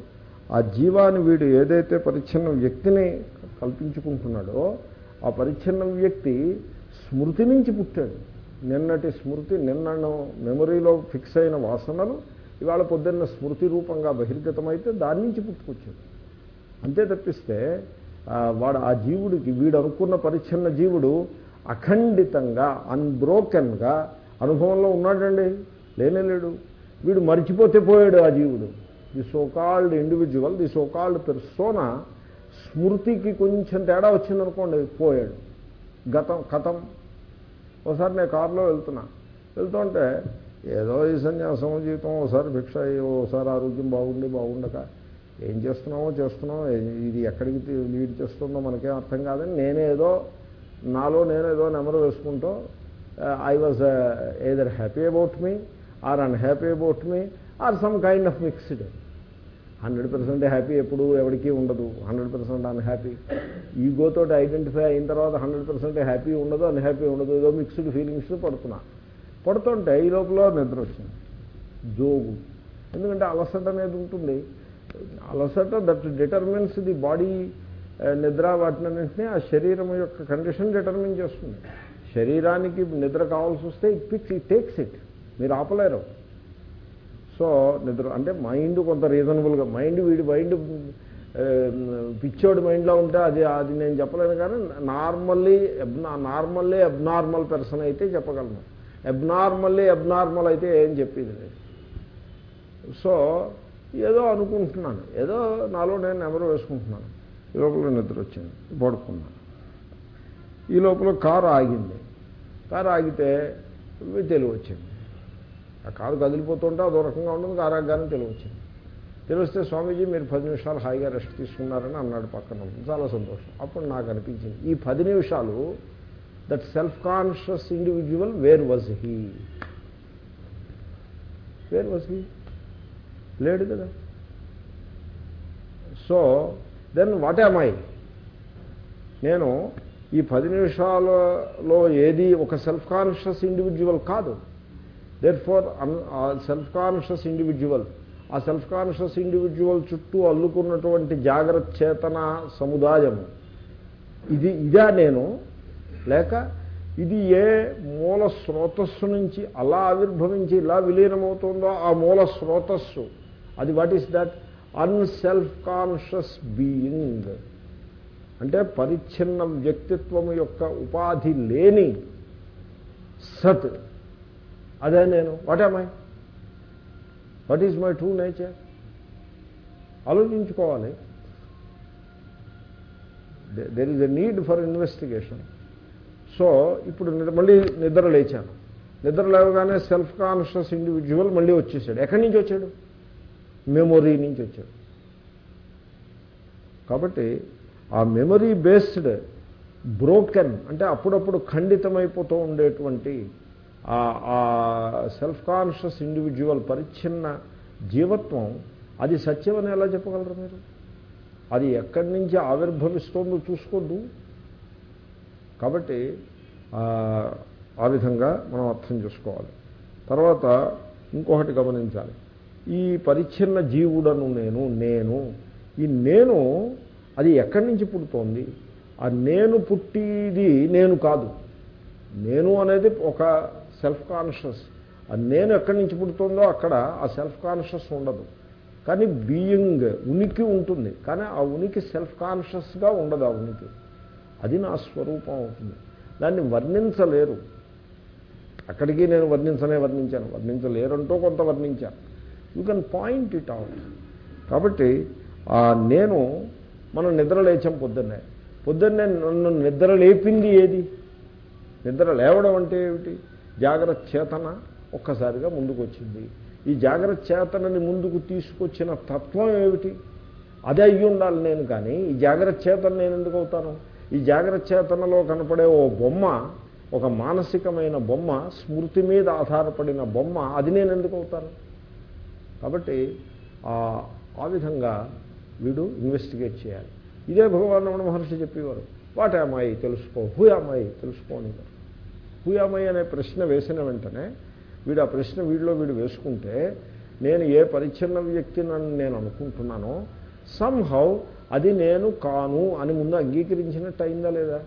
ఆ జీవాన్ని వీడు ఏదైతే పరిచ్ఛిన్న వ్యక్తిని కల్పించుకుంటున్నాడో ఆ పరిచ్ఛిన్న వ్యక్తి స్మృతి నుంచి పుట్టాడు. నిన్నటి స్మృతి నిన్నను మెమరీలో ఫిక్స్ అయిన వాసనలు ఇవాళ పొద్దున్న స్మృతి రూపంగా బహిర్గతమైతే దాని నుంచి పుట్టుకొచ్చాడు. అంతే తప్పిస్తే వాడు ఆ జీవుడికి వీడు అనుకున్న పరిచ్ఛిన్న జీవుడు అఖండితంగా అన్బ్రోకెన్గా అనుభవంలో ఉన్నాడండి. లేనే లేడు. వీడు మర్చిపోతే పోయాడు ఆ జీవుడు. The so called individual the so called persona స్మృతికి కొంచెం తేడా వచ్చిందనుకోండి పోయాడు. గతం కథం ఒకసారి నేను కారులో వెళ్తున్నా. వెళ్తుంటే ఏదో ఈ సన్యాసం జీవితం ఒకసారి భిక్ష అయ్యి ఒకసారి ఆరోగ్యం బాగుండి బాగుండక ఏం చేస్తున్నామో చేస్తున్నాం ఇది ఎక్కడికి లీడ్ చేస్తుందో మనకేం అర్థం కాదని నేనేదో నాలో నేనేదో నెమరు వేసుకుంటూ I was either happy about me or unhappy about me or some kind of mixed hundred percent happy ఎప్పుడు ఎవరికీ ఉండదు. హండ్రెడ్ పర్సెంట్ అన్హ్యాపీ ఈగోతో ఐడెంటిఫై అయిన తర్వాత హండ్రెడ్ పర్సెంట్ హ్యాపీ ఉండదు అన్హ్యాపీ ఉండదు. ఏదో మిక్స్డ్ ఫీలింగ్స్ పడుతున్నా. పడుతుంటే ఈ లోపల నిద్ర వచ్చింది. జోగు. ఎందుకంటే అలసట అనేది ఉంటుంది. అలసట దట్ డిటర్మిన్స్ ది బాడీ నిద్ర వాటినన్నింటినీ ఆ శరీరం యొక్క కండిషన్ డిటర్మిన్ చేస్తుంది. శరీరానికి నిద్ర కావాల్సి వస్తే it picks it takes it మీరు ఆపలేరు. సో నిద్ర అంటే మైండ్ కొంత రీజనబుల్గా మైండ్ వీడి మైండ్ పిచ్చోడి మైండ్లో ఉంటే అది అది నేను చెప్పలేను కానీ నార్మల్లీ నార్మల్లీ అబ్నార్మల్ పర్సన్ అయితే చెప్పగలను. అబ్నార్మల్లీ అబ్నార్మల్ అయితే ఏం చెప్పేది లేదు. సో ఏదో అనుకుంటున్నాను. ఏదో నాలో నేను ఎవరు వేసుకుంటున్నాను. ఈ లోపల నిద్ర వచ్చింది పడుకున్నాను. ఈ లోపల కారు ఆగింది. కారు ఆగితే తెలివి వచ్చింది. ఆ కారు కదిలిపోతుంటే అదో రకంగా ఉంటుంది ఆరోగ్యాన్ని తెలివచ్చింది తెలివి తెలిస్తే స్వామీజీ మీరు పది నిమిషాలు హాయిగా రెస్ట్ తీసుకున్నారని అన్నాడు పక్కన. చాలా సంతోషం. అప్పుడు నాకు అనిపించింది ఈ పది నిమిషాలు that self conscious individual where was he where was he లేడు కదా. So then what am I నేను ఈ పది నిమిషాలలో ఏది ఒక సెల్ఫ్ కాన్షియస్ ఇండివిజువల్ కాదు. Therefore self conscious individual ఆ సెల్ఫ్ కాన్షియస్ ఇండివిజువల్ చుట్టూ అల్లుకున్నటువంటి జాగ్రత్త చేతన సముదాయము. ఇది ఇదా నేను. లేక ఇది ఏ మూల స్రోతస్సు నుంచి అలా ఆవిర్భవించి ఇలా విలీనమవుతుందో ఆ మూల స్రోతస్సు. అది what is that unself conscious being. అంటే పరిచ్ఛిన్న వ్యక్తిత్వము యొక్క ఉపాధి లేని సత్. అదే నేను. What I what is my true nature ఆలోచించుకోవాలి. There is a need for investigation so ఇప్పుడు మళ్ళీ నిద్ర లేచాను. నిద్ర లేవగానే సెల్ఫ్ కాన్షియస్ ఇండివిజువల్ మళ్ళీ వచ్చేసాడు. ఎక్కడి నుంచి వచ్చాడు? మెమొరీ నుంచి వచ్చాడు. కాబట్టి ఆ మెమరీ బేస్డ్ బ్రోకెన్ అంటే అప్పుడప్పుడు ఖండితమైపోతూ ఉండేటువంటి ఆ సెల్ఫ్ కాన్షియస్ ఇండివిజువల్ పరిచ్ఛిన్న జీవత్వం అది సత్యం అని ఎలా చెప్పగలరు మీరు? అది ఎక్కడి నుంచి ఆవిర్భవిస్తోందో చూసుకోద్దు కాబట్టి ఆ, ఆ విధంగా మనం అర్థం చేసుకోవాలి. తర్వాత ఇంకొకటి గమనించాలి. ఈ పరిచ్ఛిన్న జీవుడను నేను నేను ఈ నేను అది ఎక్కడి నుంచి పుడుతోంది? ఆ నేను పుట్టిది నేను కాదు. నేను అనేది ఒక సెల్ఫ్ కాన్షియస్ నేను ఎక్కడి నుంచి పుడుతుందో అక్కడ ఆ సెల్ఫ్ కాన్షియస్ ఉండదు. కానీ బీయింగ్ ఉనికి ఉంటుంది. కానీ ఆ ఉనికి సెల్ఫ్ కాన్షియస్గా ఉండదు ఆ ఉనికి. అది నా స్వరూపం అవుతుంది. దాన్ని వర్ణించలేరు. అక్కడికి నేను వర్ణించనే వర్ణించాను. వర్ణించలేరంటూ కొంత వర్ణించాను. You can point it out కాబట్టి ఆ నేను మనం నిద్ర లేచాం పొద్దున్నే. పొద్దున్నే నన్ను నిద్ర లేపింది ఏది? నిద్ర లేవడం అంటే ఏమిటి? జాగ్రత్త చేతన ఒక్కసారిగా ముందుకు వచ్చింది ఈ జాగ్రత్త చేతనని ముందుకు తీసుకొచ్చిన తత్వం ఏమిటి? అదే అయ్యి ఉండాలి నేను కానీ ఈ జాగ్రత్త చేతన నేను ఎందుకు అవుతాను? ఈ జాగ్రత్త చేతనలో కనపడే ఓ బొమ్మ ఒక మానసికమైన బొమ్మ స్మృతి మీద ఆధారపడిన బొమ్మ అది నేను ఎందుకు అవుతాను? కాబట్టి ఆ విధంగా వీడు ఇన్వెస్టిగేట్ చేయాలి. ఇదే భగవాన్ రమణ మహర్షి చెప్పేవారు వాట్ అమ్మాయి తెలుసుకో. హూ అమ్మాయి తెలుసుకోనివారు హూ అనే ప్రశ్న వేసిన వెంటనే వీడు ఆ ప్రశ్న వీడిలో వీడు వేసుకుంటే నేను ఏ పరిచ్ఛిన్న వ్యక్తినని నేను అనుకుంటున్నానో సంహౌ అది నేను కాను అని ముందు అంగీకరించినట్టు అయిందా లేదా?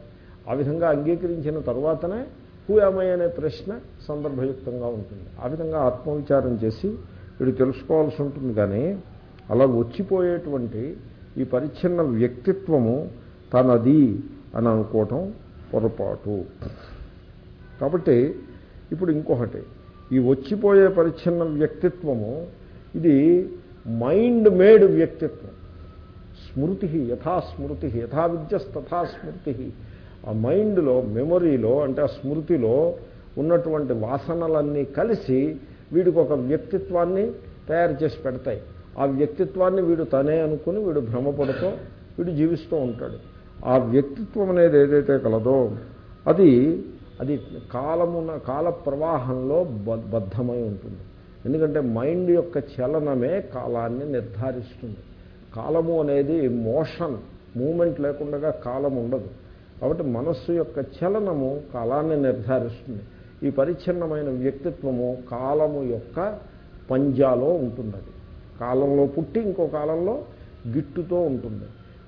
ఆ విధంగా అంగీకరించిన తర్వాతనే హూ అనే ప్రశ్న సందర్భయుక్తంగా ఉంటుంది. ఆ విధంగా ఆత్మవిచారం చేసి వీడు తెలుసుకోవాల్సి ఉంటుంది కానీ అలా వచ్చిపోయేటువంటి ఈ పరిచ్ఛిన్న వ్యక్తిత్వము తనది అని అనుకోవటం పొరపాటు. కాబట్టి ఇప్పుడు ఇంకొకటి. ఈ వచ్చిపోయే పరిచ్ఛిన్న వ్యక్తిత్వము ఇది మైండ్ మేడ్ వ్యక్తిత్వం. స్మృతి యథా స్మృతి యథా విద్యస్తథా స్మృతి ఆ మైండ్లో మెమొరీలో అంటే ఆ స్మృతిలో ఉన్నటువంటి వాసనలన్నీ కలిసి వీడికి ఒక వ్యక్తిత్వాన్ని తయారు చేసి పెడతాయి. ఆ వ్యక్తిత్వాన్ని వీడు తనే అనుకుని వీడు భ్రమపడుతూ వీడు జీవిస్తూ ఉంటాడు. ఆ వ్యక్తిత్వం అనేది ఏదైతే కలదో అది అది కాలమున కాల ప్రవాహంలో బద్ధమై ఉంటుంది. ఎందుకంటే మైండ్ యొక్క చలనమే కాలాన్ని నిర్ధారిస్తుంది. కాలము అనేది మోషన్ మూమెంట్ లేకుండా కాలం ఉండదు. కాబట్టి మనస్సు యొక్క చలనము కాలాన్ని నిర్ధారిస్తుంది. ఈ పరిచ్ఛిన్నమైన వ్యక్తిత్వము కాలము యొక్క పంజాలో ఉంటుంది అది కాలంలో పుట్టి ఇంకో కాలంలో గిట్టుతో ఉంటుంది.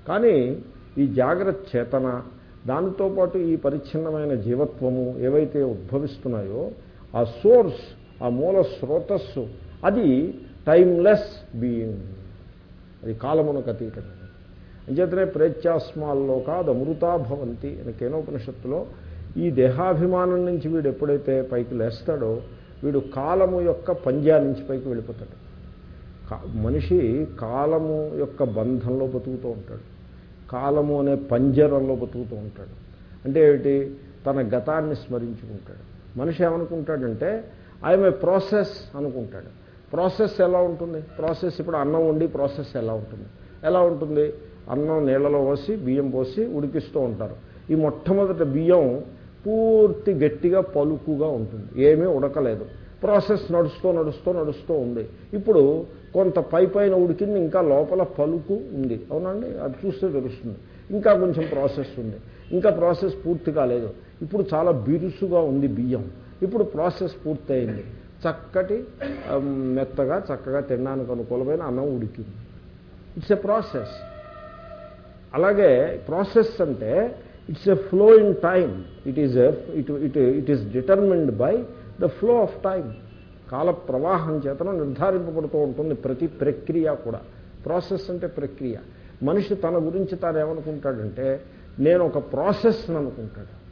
కానీ ఈ జాగ్రత్త చేతన దానితో పాటు ఈ పరిచ్ఛిన్నమైన జీవత్వము ఏవైతే ఉద్భవిస్తున్నాయో ఆ సోర్స్ ఆ మూల స్రోతస్సు అది టైమ్లెస్ బీయింగ్. అది కాలమునకు అతీతమైనది. అంచేతనే ప్రేత్యాస్మాల్లో కాదు అమృతా భవంతి అని కేనోపనిషత్తులో ఈ దేహాభిమానం నుంచి వీడు ఎప్పుడైతే పైకి లేస్తాడో వీడు కాలము యొక్క పంజా నుంచి పైకి వెళ్ళిపోతాడు. మనిషి కాలము యొక్క బంధంలో బతుకుతూ ఉంటాడు. కాలము అనే పంజరంలో బతుకుతూ ఉంటాడు. అంటే ఏమిటి? తన గతాన్ని స్మరించుకుంటాడు. మనిషి ఏమనుకుంటాడంటే ఐఎమ్ ఏ ప్రాసెస్ అనుకుంటాడు. ప్రాసెస్ ఎలా ఉంటుంది? ప్రాసెస్ ఇప్పుడు అన్నం వండి ప్రాసెస్ ఎలా ఉంటుంది? ఎలా ఉంటుంది? అన్నం నీళ్ళలో పోసి బియ్యం పోసి ఉడికిస్తూ ఉంటారు. ఈ మొట్టమొదటి బియ్యం పూర్తి గట్టిగా పలుకుగా ఉంటుంది. ఏమీ ఉడకలేదు. ప్రాసెస్ నడుస్తూ నడుస్తూ నడుస్తూ ఉంది. ఇప్పుడు కొంత పై పైన ఉడికింది ఇంకా లోపల పలుకు ఉంది. అవునండి? అది చూస్తే తెలుస్తుంది. ఇంకా కొంచెం ప్రాసెస్ ఉంది. ఇంకా ప్రాసెస్ పూర్తి కాలేదు. ఇప్పుడు చాలా బిరుసుగా ఉంది బియ్యం. ఇప్పుడు ప్రాసెస్ పూర్తయింది. చక్కటి మెత్తగా చక్కగా తినడానికి అనుకూలమైన అన్నం ఉడికింది. ఇట్స్ ఎ ప్రాసెస్ అలాగే ప్రాసెస్ అంటే it's a flow in time it is it it it is determined by the flow of time కాల ప్రవాహం చేతన నిర్ధారింపబడుతూ ఉంటుంది ప్రతి ప్రక్రియ కూడా. ప్రాసెస్ అంటే ప్రక్రియ. మనిషి తన గురించి తాను ఏమనుకుంటాడంటే నేను ఒక ప్రాసెస్ని అనుకుంటాడు.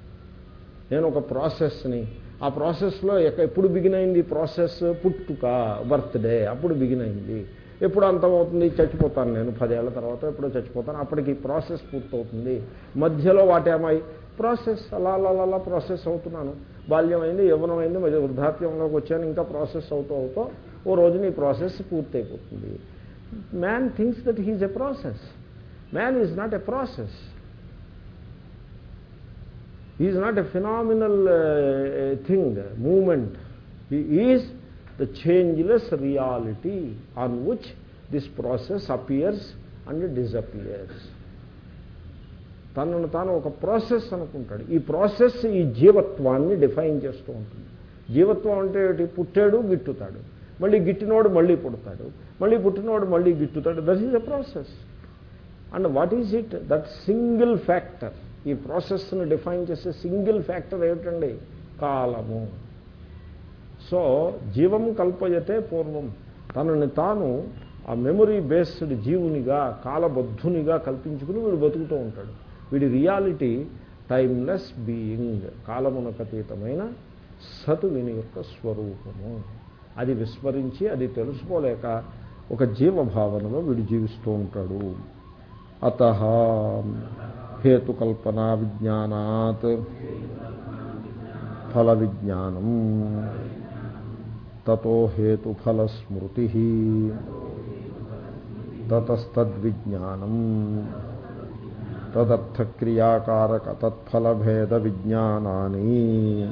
నేను ఒక ప్రాసెస్ని. ఆ ప్రాసెస్లో ఎప్పుడు బిగిన్ అయింది ప్రాసెస్? పుట్టుక బర్త్డే అప్పుడు బిగిన్ అయింది. ఎప్పుడు అంతమవుతుంది చచ్చిపోతాను నేను. పదేళ్ళ తర్వాత ఎప్పుడో చచ్చిపోతాను. అప్పటికి ప్రాసెస్ పూర్తవుతుంది. మధ్యలో వాటేమాయి ప్రాసెస్ అలా అలా అలా ప్రాసెస్ అవుతున్నాను. బాల్యం అయింది యవనం అయింది మధ్య వృద్ధాప్యంలోకి వచ్చాను ఇంకా ప్రాసెస్ అవుతూ అవుతూ ఓ రోజు నీ process పూర్తయిపోతుంది man thinks that he's a process man is not a process is not a phenomenal thing moment he is the changeless reality on which this process appears and disappears. తనను తాను ఒక ప్రాసెస్ అనుకుంటాడు. ఈ ప్రాసెస్ ఈ జీవత్వాన్ని డిఫైన్ చేస్తూ ఉంటుంది. జీవత్వం అంటే పుట్టాడు గిట్టుతాడు. మళ్ళీ గిట్టినోడు మళ్ళీ పుడతాడు. మళ్ళీ పుట్టినోడు మళ్ళీ గిట్టుతాడు. That is a process and what is it that single factor ఈ ప్రాసెస్ని డిఫైన్ చేసే సింగిల్ ఫ్యాక్టర్ ఏమిటండి? కాలము. సో జీవం కల్పయతే పూర్వం తనని తాను ఆ మెమొరీ బేస్డ్ జీవునిగా కాలబద్ధునిగా కల్పించుకుని వీడు బతుకుతూ ఉంటాడు. వీడి రియాలిటీ టైమ్లెస్ బీయింగ్ కాలమునకతీతమైన సతు విని యొక్క స్వరూపము. అది విస్మరించి అది తెలుసుకోలేక ఒక జీవభావనలో వీడు జీవిస్తూ ఉంటాడు. అత హేతుకల్పన విజ్ఞానాత్ ఫల విజ్ఞానం తతో హేతుఫలస్మృతి. తతస్తద్విజ్ఞానం. తదర్థక్రియాకారక తత్ఫలభేద విజ్ఞానాన్ని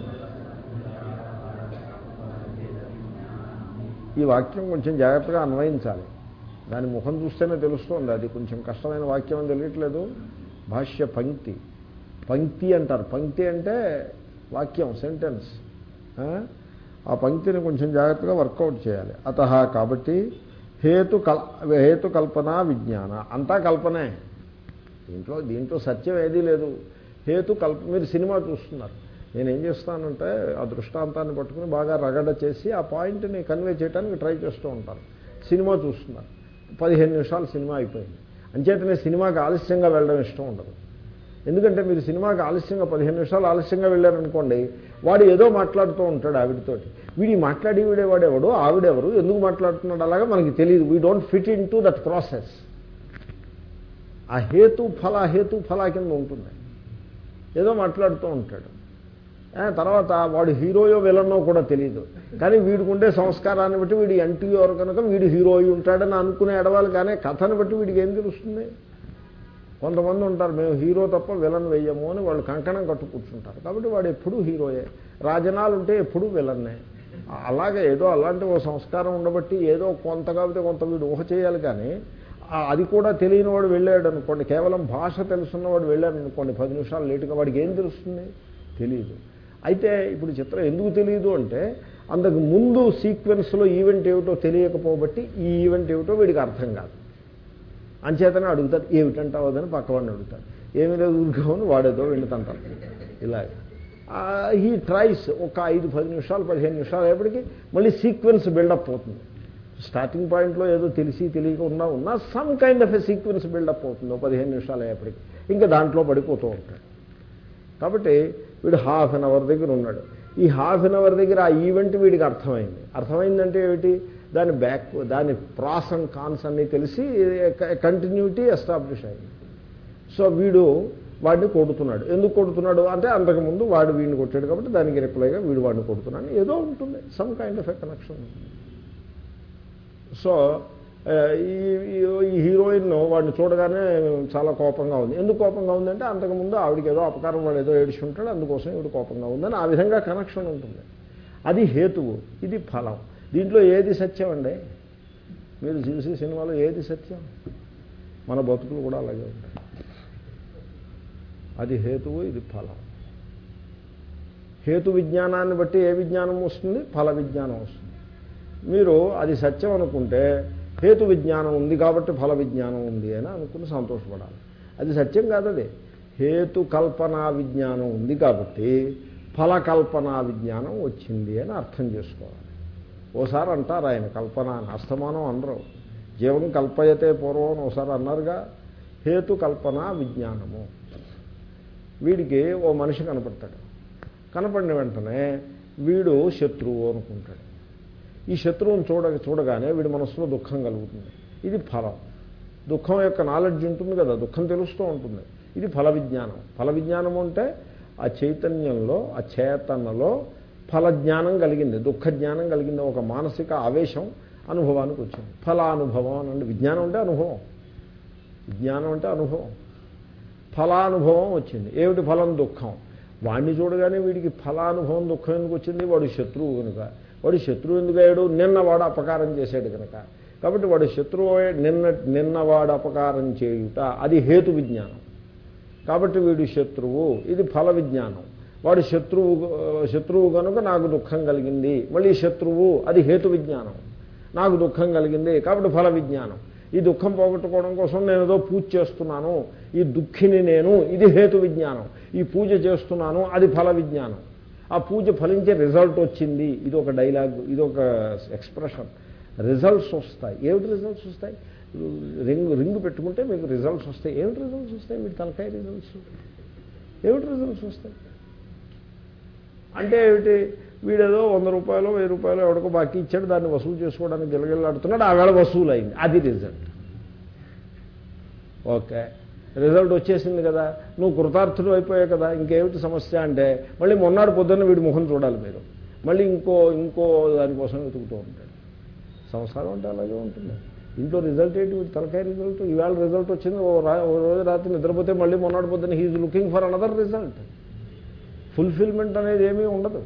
ఈ వాక్యం కొంచెం జాగ్రత్తగా అన్వయించాలి. దాని ముఖం చూస్తేనే తెలుస్తుంది. అది కొంచెం కష్టమైన వాక్యం అని తెలియట్లేదు. భాష్య పంక్తి. పంక్తి అంటారు. పంక్తి అంటే వాక్యం సెంటెన్స్. ఆ? పంక్తిని కొంచెం జాగ్రత్తగా వర్కౌట్ చేయాలి. అత కాబట్టి హేతు కల్ హేతు కల్పన విజ్ఞాన. అంతా కల్పనే. దీంట్లో దీంట్లో సత్యం ఏదీ లేదు. హేతు కల్ప మీరు సినిమా చూస్తున్నారు. నేనేం చేస్తానంటే ఆ దృష్టాంతాన్ని పట్టుకుని బాగా రగడ చేసి ఆ పాయింట్ని కన్వే చేయడానికి ట్రై చేస్తూ ఉంటాను. సినిమా చూస్తున్నారు. పదిహేను నిమిషాలు సినిమా అయిపోయింది. అంచేతనే సినిమాకి ఆలస్యంగా వెళ్ళడం ఇష్టం ఉండదు. ఎందుకంటే మీరు సినిమాకి ఆలస్యంగా పదిహేను నిమిషాలు ఆలస్యంగా వెళ్ళారనుకోండి వాడు ఏదో మాట్లాడుతూ ఉంటాడు ఆవిడతోటి. వీడి మాట్లాడి వీడేవాడెవడు ఆవిడెవరు ఎందుకు మాట్లాడుతున్నాడు అలాగా మనకి తెలియదు we don't fit in that process ఆ హేతు ఫల హేతు ఫల కింద ఉంటుంది. ఏదో మాట్లాడుతూ ఉంటాడు. తర్వాత వాడు హీరోయో విలనో కూడా తెలియదు కానీ వీడికుండే సంస్కారాన్ని బట్టి వీడి ఎన్టీఆర్ కనుక వీడు హీరో అయి ఉంటాడని అనుకునే ఎడవాలి కానీ కథను బట్టి వీడికి ఏం తెలుస్తుంది? కొంతమంది ఉంటారు మేము హీరో తప్ప విలన్ వేయము అని వాళ్ళు కంకణం కట్టు కూర్చుంటారు. కాబట్టి వాడు ఎప్పుడూ హీరోయే. రాజనాలు ఉంటే ఎప్పుడూ విలన్నే. అలాగే ఏదో అలాంటి ఓ సంస్కారం ఉండబట్టి ఏదో కొంత కాబట్టి కొంత వీడు ఊహ చేయాలి కానీ అది కూడా తెలియని వాడు వెళ్ళాడు అనుకోండి కేవలం భాష తెలుసున్నవాడు వెళ్ళాడు అనుకోండి పది నిమిషాలు లేటుగా వాడికి ఏం తెలుస్తుంది? తెలియదు అయితే ఇప్పుడు చిత్రం ఎందుకు తెలియదు అంటే అంతకు ముందు సీక్వెన్స్లో ఈవెంట్ ఏమిటో తెలియకపోబట్టి ఈ ఈవెంట్ ఏమిటో వీడికి అర్థం కాదు. అంచేతనే అడుగుతారు ఏమిటంటావదని పక్కవాడిని అడుగుతారు. ఏమి లేదు ఊరుకోమని వాడేదో వెళ్ళుతంటారు. ఇలాగ. ఈ ట్రైస్ ఒక ఐదు పది నిమిషాలు పదిహేను నిమిషాలు అయ్యేప్పటికీ మళ్ళీ సీక్వెన్స్ బిల్డప్ అవుతుంది. స్టార్టింగ్ పాయింట్లో ఏదో తెలిసి తెలియకుండా ఉన్నా some kind of a sequence buildup అవుతుంది. పదిహేను నిమిషాలు అయ్యేప్పటికి. ఇంకా దాంట్లో పడిపోతూ ఉంటాడు. కాబట్టి వీడు హాఫ్ అన్ అవర్ దగ్గర ఉన్నాడు. ఈ హాఫ్ అన్ అవర్ దగ్గర ఆ ఈవెంట్ వీడికి అర్థమైంది. అర్థమైందంటే ఏమిటి? దాని బ్యాక్ దాని ప్రాస్ అండ్ కాన్స్ అన్నీ తెలిసి కంటిన్యూటీ ఎస్టాబ్లిష్ అయింది. సో వీడు వాడిని కొడుతున్నాడు. ఎందుకు కొడుతున్నాడు? అంటే అంతకుముందు వాడు వీడిని కొట్టాడు కాబట్టి దానికి రిప్లైగా వీడు వాడిని కొడుతున్నాడు. ఏదో ఉంటుంది. Some kind of a connection so ఈ హీరోయిన్ వాడిని చూడగానే చాలా కోపంగా ఉంది. ఎందుకు కోపంగా ఉందంటే అంతకుముందు ఆవిడకి ఏదో అపకారం వాడు ఏదో ఏడుచుంటాడు అందుకోసం ఈవిడ కోపంగా ఉందని ఆ విధంగా కనెక్షన్ ఉంటుంది. అది హేతువు ఇది ఫలం. దీంట్లో ఏది సత్యం అండి? మీరు చూసే సినిమాలో ఏది సత్యం? మన బతుకులు కూడా అలాగే ఉంటాయి. అది హేతువు ఇది ఫలం. హేతు విజ్ఞానాన్ని బట్టి ఏ విజ్ఞానం వస్తుంది? ఫల విజ్ఞానం వస్తుంది. మీరు అది సత్యం అనుకుంటే హేతు విజ్ఞానం ఉంది కాబట్టి ఫల విజ్ఞానం ఉంది అని అనుకుని సంతోషపడాలి. అది సత్యం కాదది హేతు కల్పనా విజ్ఞానం ఉంది కాబట్టి ఫలకల్పనా విజ్ఞానం వచ్చింది అని అర్థం చేసుకోవాలి. ఓసారి అంటారు ఆయన కల్పన అని. అస్తమానం అనరు. జీవం కల్పయతే పూర్వం ఓసారి అన్నారుగా హేతు కల్పన విజ్ఞానము. వీడికి ఓ మనిషి కనపడతాడు. కనపడిన వెంటనే వీడు శత్రువు అనుకుంటాడు. ఈ శత్రువుని చూడ చూడగానే వీడి మనస్సులో దుఃఖం కలుగుతుంది. ఇది ఫలం. దుఃఖం యొక్క నాలెడ్జ్ ఉంటుంది కదా దుఃఖం తెలుస్తూ ఉంటుంది. ఇది ఫల విజ్ఞానం ఫల విజ్ఞానం అంటే ఆ చైతన్యంలో ఆ చేతనలో ఫలజ్ఞానం కలిగింది. దుఃఖ జ్ఞానం కలిగింది. ఒక మానసిక ఆవేశం అనుభవానికి వచ్చింది. ఫలానుభవం అంటే విజ్ఞానం అంటే అనుభవం. విజ్ఞానం అంటే అనుభవం. ఫలానుభవం వచ్చింది. ఏమిటి ఫలం? దుఃఖం. వాడిని చూడగానే వీడికి ఫలానుభవం దుఃఖం ఎందుకు వచ్చింది? వాడు శత్రువు కనుక. వాడు శత్రువు ఎందుకు అయ్యాడు? నిన్న వాడు అపకారం చేశాడు కనుక. కాబట్టి వాడు శత్రువు నిన్న నిన్న వాడు అపకారం చేయుట అది హేతు విజ్ఞానం. కాబట్టి వీడు శత్రువు ఇది ఫల విజ్ఞానం. వాడు శత్రువు శత్రువు కనుక నాకు దుఃఖం కలిగింది మళ్ళీ శత్రువు అది హేతు విజ్ఞానం. నాకు దుఃఖం కలిగింది కాబట్టి ఫల విజ్ఞానం. ఈ దుఃఖం పోగొట్టుకోవడం కోసం నేను ఏదో పూజ చేస్తున్నాను ఈ దుఃఖిని నేను ఇది హేతు విజ్ఞానం. ఈ పూజ చేస్తున్నాను అది ఫల విజ్ఞానం. ఆ పూజ ఫలించే రిజల్ట్ వచ్చింది. ఇది ఒక డైలాగ్ ఇది ఒక ఎక్స్ప్రెషన్. రిజల్ట్స్ వస్తాయి. ఏమిటి రిజల్ట్స్ వస్తాయి? రింగ్ రింగ్ పెట్టుకుంటే మీకు రిజల్ట్స్ వస్తాయి. ఏమిటి రిజల్ట్స్ వస్తాయి? మీరు తలకాయ రిజల్ట్స్. ఏమిటి రిజల్ట్స్ వస్తాయి? అంటే ఏమిటి? వీడేదో వంద రూపాయలు వెయ్యి రూపాయలు ఎవడికో బాకీ ఇచ్చాడు దాన్ని వసూలు చేసుకోవడానికి గిలగిలాడుతున్నాడు ఆవేళ వసూలు అయింది అది రిజల్ట్. ఓకే. రిజల్ట్ వచ్చేసింది కదా నువ్వు కృతార్థులు అయిపోయావు కదా ఇంకేమిటి సమస్య అంటే మళ్ళీ మొన్నాడు పొద్దున్న వీడి ముఖం చూడాలి మీరు. మళ్ళీ ఇంకో ఇంకో దానికోసం వెతుకుతూ ఉంటాడు. సంసారం అంటే అలాగే ఉంటుంది. ఇంట్లో రిజల్ట్ ఏంటి? వీడి తలకాయ రిజల్ట్. ఈవేళ రిజల్ట్ వచ్చింది ఓ ఓ రోజు రాత్రి నిద్రపోతే మళ్ళీ మొన్నటి పొద్దున్న he's looking for another result fulfilment అనేది ఏమీ ఉండదు.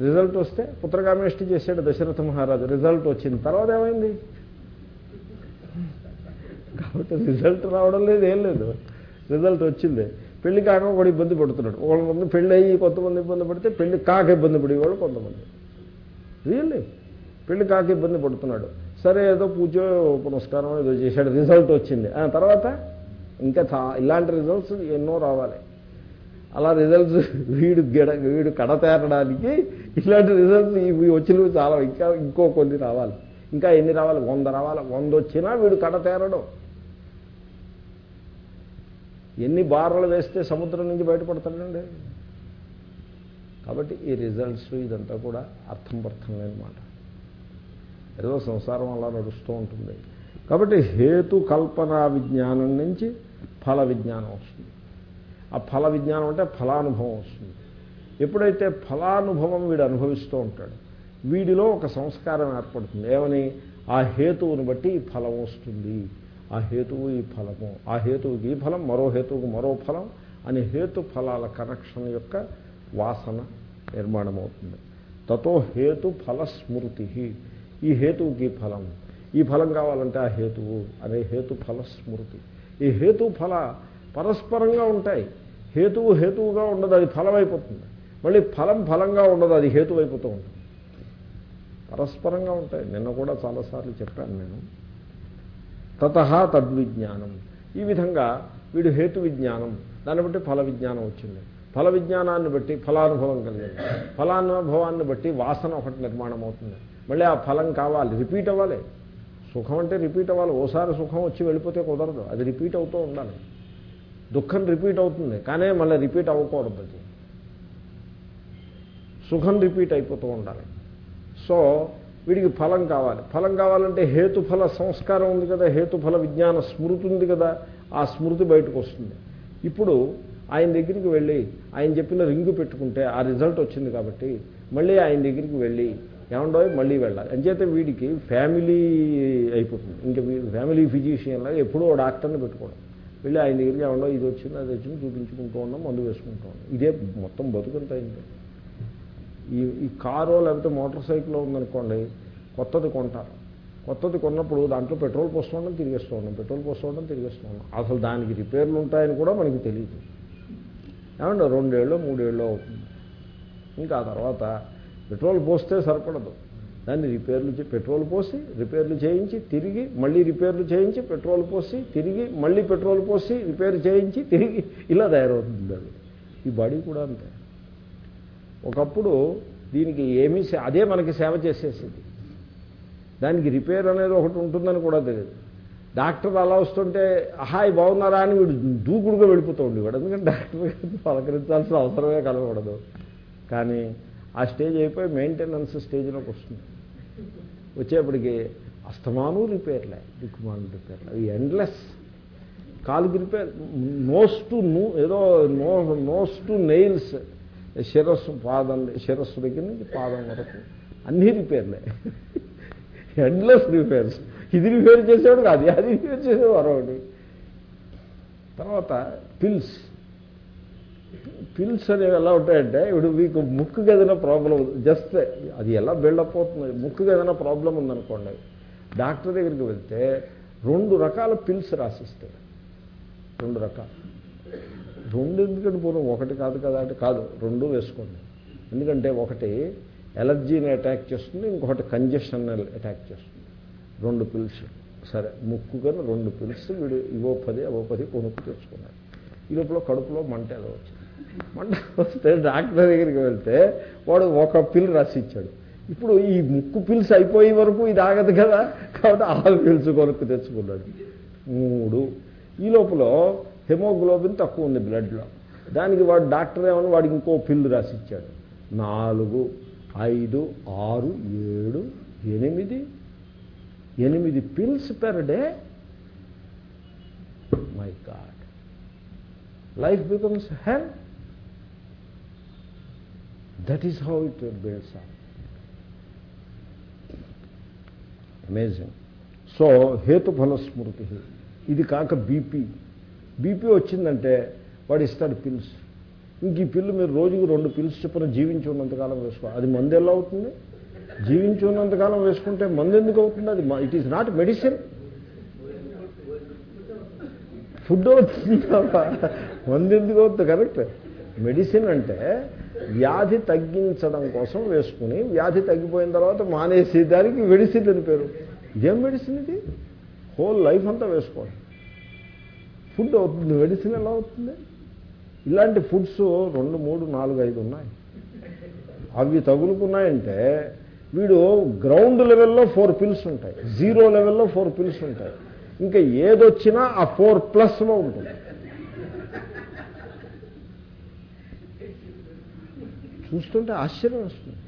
రిజల్ట్ వస్తే పుత్రకామేష్టి చేశాడు దశరథ మహారాజు. రిజల్ట్ వచ్చింది తర్వాత ఏమైంది? కాబట్టి రిజల్ట్ రావడం లేదు ఏం లేదు. రిజల్ట్ వచ్చింది. పెళ్ళి కాక ఒకడు ఇబ్బంది పడుతున్నాడు. కొంతమంది పెళ్ళి అయ్యి కొంతమంది ఇబ్బంది పడితే పెళ్ళి కాక ఇబ్బంది పడేవాళ్ళు కొంతమంది. రియల్లీ పెళ్ళి కాక ఇబ్బంది పడుతున్నాడు. సరే ఏదో పూజ పునస్కారం ఏదో చేశాడు రిజల్ట్ వచ్చింది. ఆ తర్వాత ఇంకా ఇలాంటి రిజల్ట్స్ ఎన్నో రావాలి. అలా రిజల్ట్స్ వీడు గిడ వీడు కడ తేరడానికి ఇలాంటి రిజల్ట్స్ ఇవి వచ్చినవి చాలా ఇంకా ఇంకో కొన్ని రావాలి. ఇంకా ఎన్ని రావాలి? వంద రావాలి. వంద వచ్చినా వీడు కడ తేరడం. ఎన్ని బార్లు వేస్తే సముద్రం నుంచి బయటపడతాడండి? కాబట్టి ఈ రిజల్ట్స్ ఇదంతా కూడా అర్థం పర్థం లేనమాట ఏదో సంసారం అలా నడుస్తూ ఉంటుంది. కాబట్టి హేతు కల్పన విజ్ఞానం నుంచి ఫల విజ్ఞానం వస్తుంది. ఆ ఫల విజ్ఞానం అంటే ఫలానుభవం వస్తుంది. ఎప్పుడైతే ఫలానుభవం వీడు అనుభవిస్తూ ఉంటాడు వీడిలో ఒక సంస్కారం ఏర్పడుతుంది. ఏమని? ఆ హేతువుని బట్టి ఫలం వస్తుంది. ఆ హేతువు ఈ ఫలము ఆ హేతువుకి ఈ ఫలం మరో హేతువుకు మరో ఫలం అని హేతు ఫలాల కనెక్షన్ యొక్క వాసన నిర్మాణం అవుతుంది తతో హేతు ఫల స్మృతి ఈ హేతువుకి ఫలం. ఈ ఫలం కావాలంటే ఆ హేతువు అనే హేతు ఫల స్మృతి. ఈ హేతు ఫల పరస్పరంగా ఉంటాయి. హేతువు హేతువుగా ఉండదు అది ఫలం అయిపోతుంది మళ్ళీ ఫలం ఫలంగా ఉండదు అది హేతు అయిపోతూ ఉంటుంది. పరస్పరంగా ఉంటాయి. నిన్న కూడా చాలాసార్లు చెప్పాను నేను. తత తద్విజ్ఞానం. ఈ విధంగా వీడు హేతు విజ్ఞానం దాన్ని బట్టి ఫల విజ్ఞానం వచ్చింది. ఫల విజ్ఞానాన్ని బట్టి ఫలానుభవం కలిగింది. ఫలానుభవాన్ని బట్టి వాసన ఒకటి నిర్మాణం అవుతుంది మళ్ళీ ఆ ఫలం కావాలి రిపీట్ అవ్వాలి. సుఖం అంటే రిపీట్ అవ్వాలి. ఓసారి సుఖం వచ్చి వెళ్ళిపోతే కుదరదు. అది రిపీట్ అవుతూ ఉండాలి. దుఃఖం రిపీట్ అవుతుంది కానీ మళ్ళీ రిపీట్ అవ్వకూడదు అది. సుఖం రిపీట్ అయిపోతూ ఉండాలి. సో వీడికి ఫలం కావాలి. ఫలం కావాలంటే హేతుఫల సంస్కారం ఉంది కదా హేతుఫల విజ్ఞాన స్మృతి ఉంది కదా ఆ స్మృతి బయటకు వస్తుంది. ఇప్పుడు ఆయన దగ్గరికి వెళ్ళి ఆయన చెప్పిన రింగు పెట్టుకుంటే ఆ రిజల్ట్ వచ్చింది కాబట్టి మళ్ళీ ఆయన దగ్గరికి వెళ్ళి ఏమండో మళ్ళీ వెళ్ళాలి. అంచేతే వీడికి ఫ్యామిలీ అయిపోతుంది. ఇంకా వీడు ఫ్యామిలీ ఫిజిషియన్లా ఎప్పుడూ డాక్టర్ని పెట్టుకోవడం. వెళ్ళి ఆయన దగ్గరికి ఏమండో ఇది వచ్చింది అది వచ్చింది చూపించుకుంటూ ఉన్నాం మందు వేసుకుంటూ ఉన్నాం. ఇదే మొత్తం బతుకంతా అయింది ఈ ఈ కారో లేకపోతే మోటార్ సైకిల్ ఉందనుకోండి కొత్తది కొంటారు. కొత్తది కొన్నప్పుడు దాంట్లో పెట్రోల్ పోస్తూ ఉండడం తిరిగేస్తూ ఉన్నాం పెట్రోల్ పోస్తూ ఉండడం తిరిగేస్తూ ఉన్నాం అసలు దానికి రిపేర్లు ఉంటాయని కూడా మనకి తెలియదు ఏమంటే రెండేళ్ళు మూడేళ్ళు అవుతుంది. ఇంకా ఆ తర్వాత పెట్రోల్ పోస్తే సరిపడదు. దాన్ని రిపేర్లు పెట్రోల్ పోసి రిపేర్లు చేయించి తిరిగి మళ్ళీ రిపేర్లు చేయించి పెట్రోల్ పోసి తిరిగి మళ్ళీ పెట్రోల్ పోసి రిపేర్ చేయించి తిరిగి ఇలా తయారవుతుంది అది. ఈ బాడీ కూడా అంతే. ఒకప్పుడు దీనికి ఏమీ అదే మనకి సేవ చేసేసింది. దానికి రిపేర్ అనేది ఒకటి ఉంటుందని కూడా తెలియదు. డాక్టర్ అలా వస్తుంటే హాయ్ బాగున్నారా? అని వీడు దూకుడుగా వెళ్ళిపోతూ ఉండేవాడు. ఎందుకంటే డాక్టర్ పలకరించాల్సిన అవసరమే కలగకూడదు. కానీ ఆ స్టేజ్ అయిపోయి మెయింటెనెన్స్ స్టేజ్లోకి వస్తుంది. వచ్చేప్పటికి అస్తమాను రిపేర్లే దిక్కుమాను రిపేర్లే. అవి ఎండ్లెస్ కాలుకి రిపేర్ నోస్ టు నూ ఏదో నో నోస్ టు నెయిల్స్. శిరస్సు పాదం శిరస్సు దగ్గర నుంచి పాదం వరకు. అన్నీ రిపేర్లే. ఎండ్లెస్ రిపేర్స్ ఇది రిపేర్ చేసేవాడు కాదు అది రిపేర్ చేసేవాడు మరొకటి తర్వాత పిల్స్ పిల్స్ అనేవి ఎలా ఉంటాయంటే ఇప్పుడు మీకు ముక్కుకి ఏదైనా ప్రాబ్లం జస్ట్ అది ఎలా బిల్డప్ అవుతుంది? ముక్కుకి ఏదైనా ప్రాబ్లం ఉందనుకోండి. డాక్టర్ దగ్గరికి వెళ్తే రెండు రకాల పిల్స్ రాసిస్తాయి రెండు రకాలు. రెండు ఎందుకంటే పూర్వం ఒకటి కాదు కదా అంటే కాదు రెండు వేసుకోండి. ఎందుకంటే ఒకటి ఎలర్జీని అటాక్ చేస్తుంది ఇంకొకటి కంజెషన్ అటాక్ చేస్తుంది. రెండు పిల్స్ సరే ముక్కు కానీ రెండు పిల్స్ వీడు ఇవో పది అవో పది కొనుక్కు తెచ్చుకున్నాడు. ఈ లోపల కడుపులో మంట ఏదో వచ్చింది. మంట వస్తే డాక్టర్ దగ్గరికి వెళ్తే వాడు ఒక పిల్ రాసి ఇచ్చాడు. ఇప్పుడు ఈ ముక్కు పిల్స్ అయిపోయే వరకు ఇది ఆగదు కదా. కాబట్టి ఆ పిల్స్ కొనుక్కు తెచ్చుకున్నాడు. మూడు. ఈ లోపల హెమోగ్లోబిన్ తక్కువ ఉంది బ్లడ్లో. దానికి వాడు డాక్టర్ ఏమని వాడికి ఇంకో పిల్లు రాసి ఇచ్చాడు నాలుగు ఐదు ఆరు ఏడు ఎనిమిది. ఎనిమిది pills per day. My God. Life becomes hell. That is how it builds or amazing. So హేతుఫల స్మృతి ఇది కాక బీపీ. బీపీ వచ్చిందంటే వాడు ఇస్తాడు పిల్స్ ఇంక ఈ పిల్లు మీరు రోజుకు రెండు పిల్స్ చెప్పిన జీవించి ఉన్నంతకాలం వేసుకో అది మందు ఎలా అవుతుంది? జీవించి ఉన్నంతకాలం వేసుకుంటే మందు ఎందుకు అవుతుంది? అది it is not medicine food అవుతుంది మందు ఎందుకు అవుతుంది? కరెక్ట్ మెడిసిన్ అంటే వ్యాధి తగ్గించడం కోసం వేసుకుని వ్యాధి తగ్గిపోయిన తర్వాత మానేసి దానికి మెడిసిన్ అని పేరు. ఇదేం మెడిసిన్ ఇది? హోల్ లైఫ్ అంతా వేసుకోవాలి. ఫుడ్ అవుతుంది మెడిసిన్ ఎలా అవుతుంది? ఇలాంటి ఫుడ్స్ రెండు మూడు నాలుగు ఐదు ఉన్నాయి. అవి తగులుకున్నాయంటే వీడు గ్రౌండ్ లెవెల్లో ఫోర్ పిల్స్ ఉంటాయి. జీరో లెవెల్లో ఫోర్ పిల్స్ ఉంటాయి. ఇంకా ఏదొచ్చినా ఆ ఫోర్ ప్లస్లో ఉంటుంది. చూస్తుంటే ఆశ్చర్యం వస్తుంది.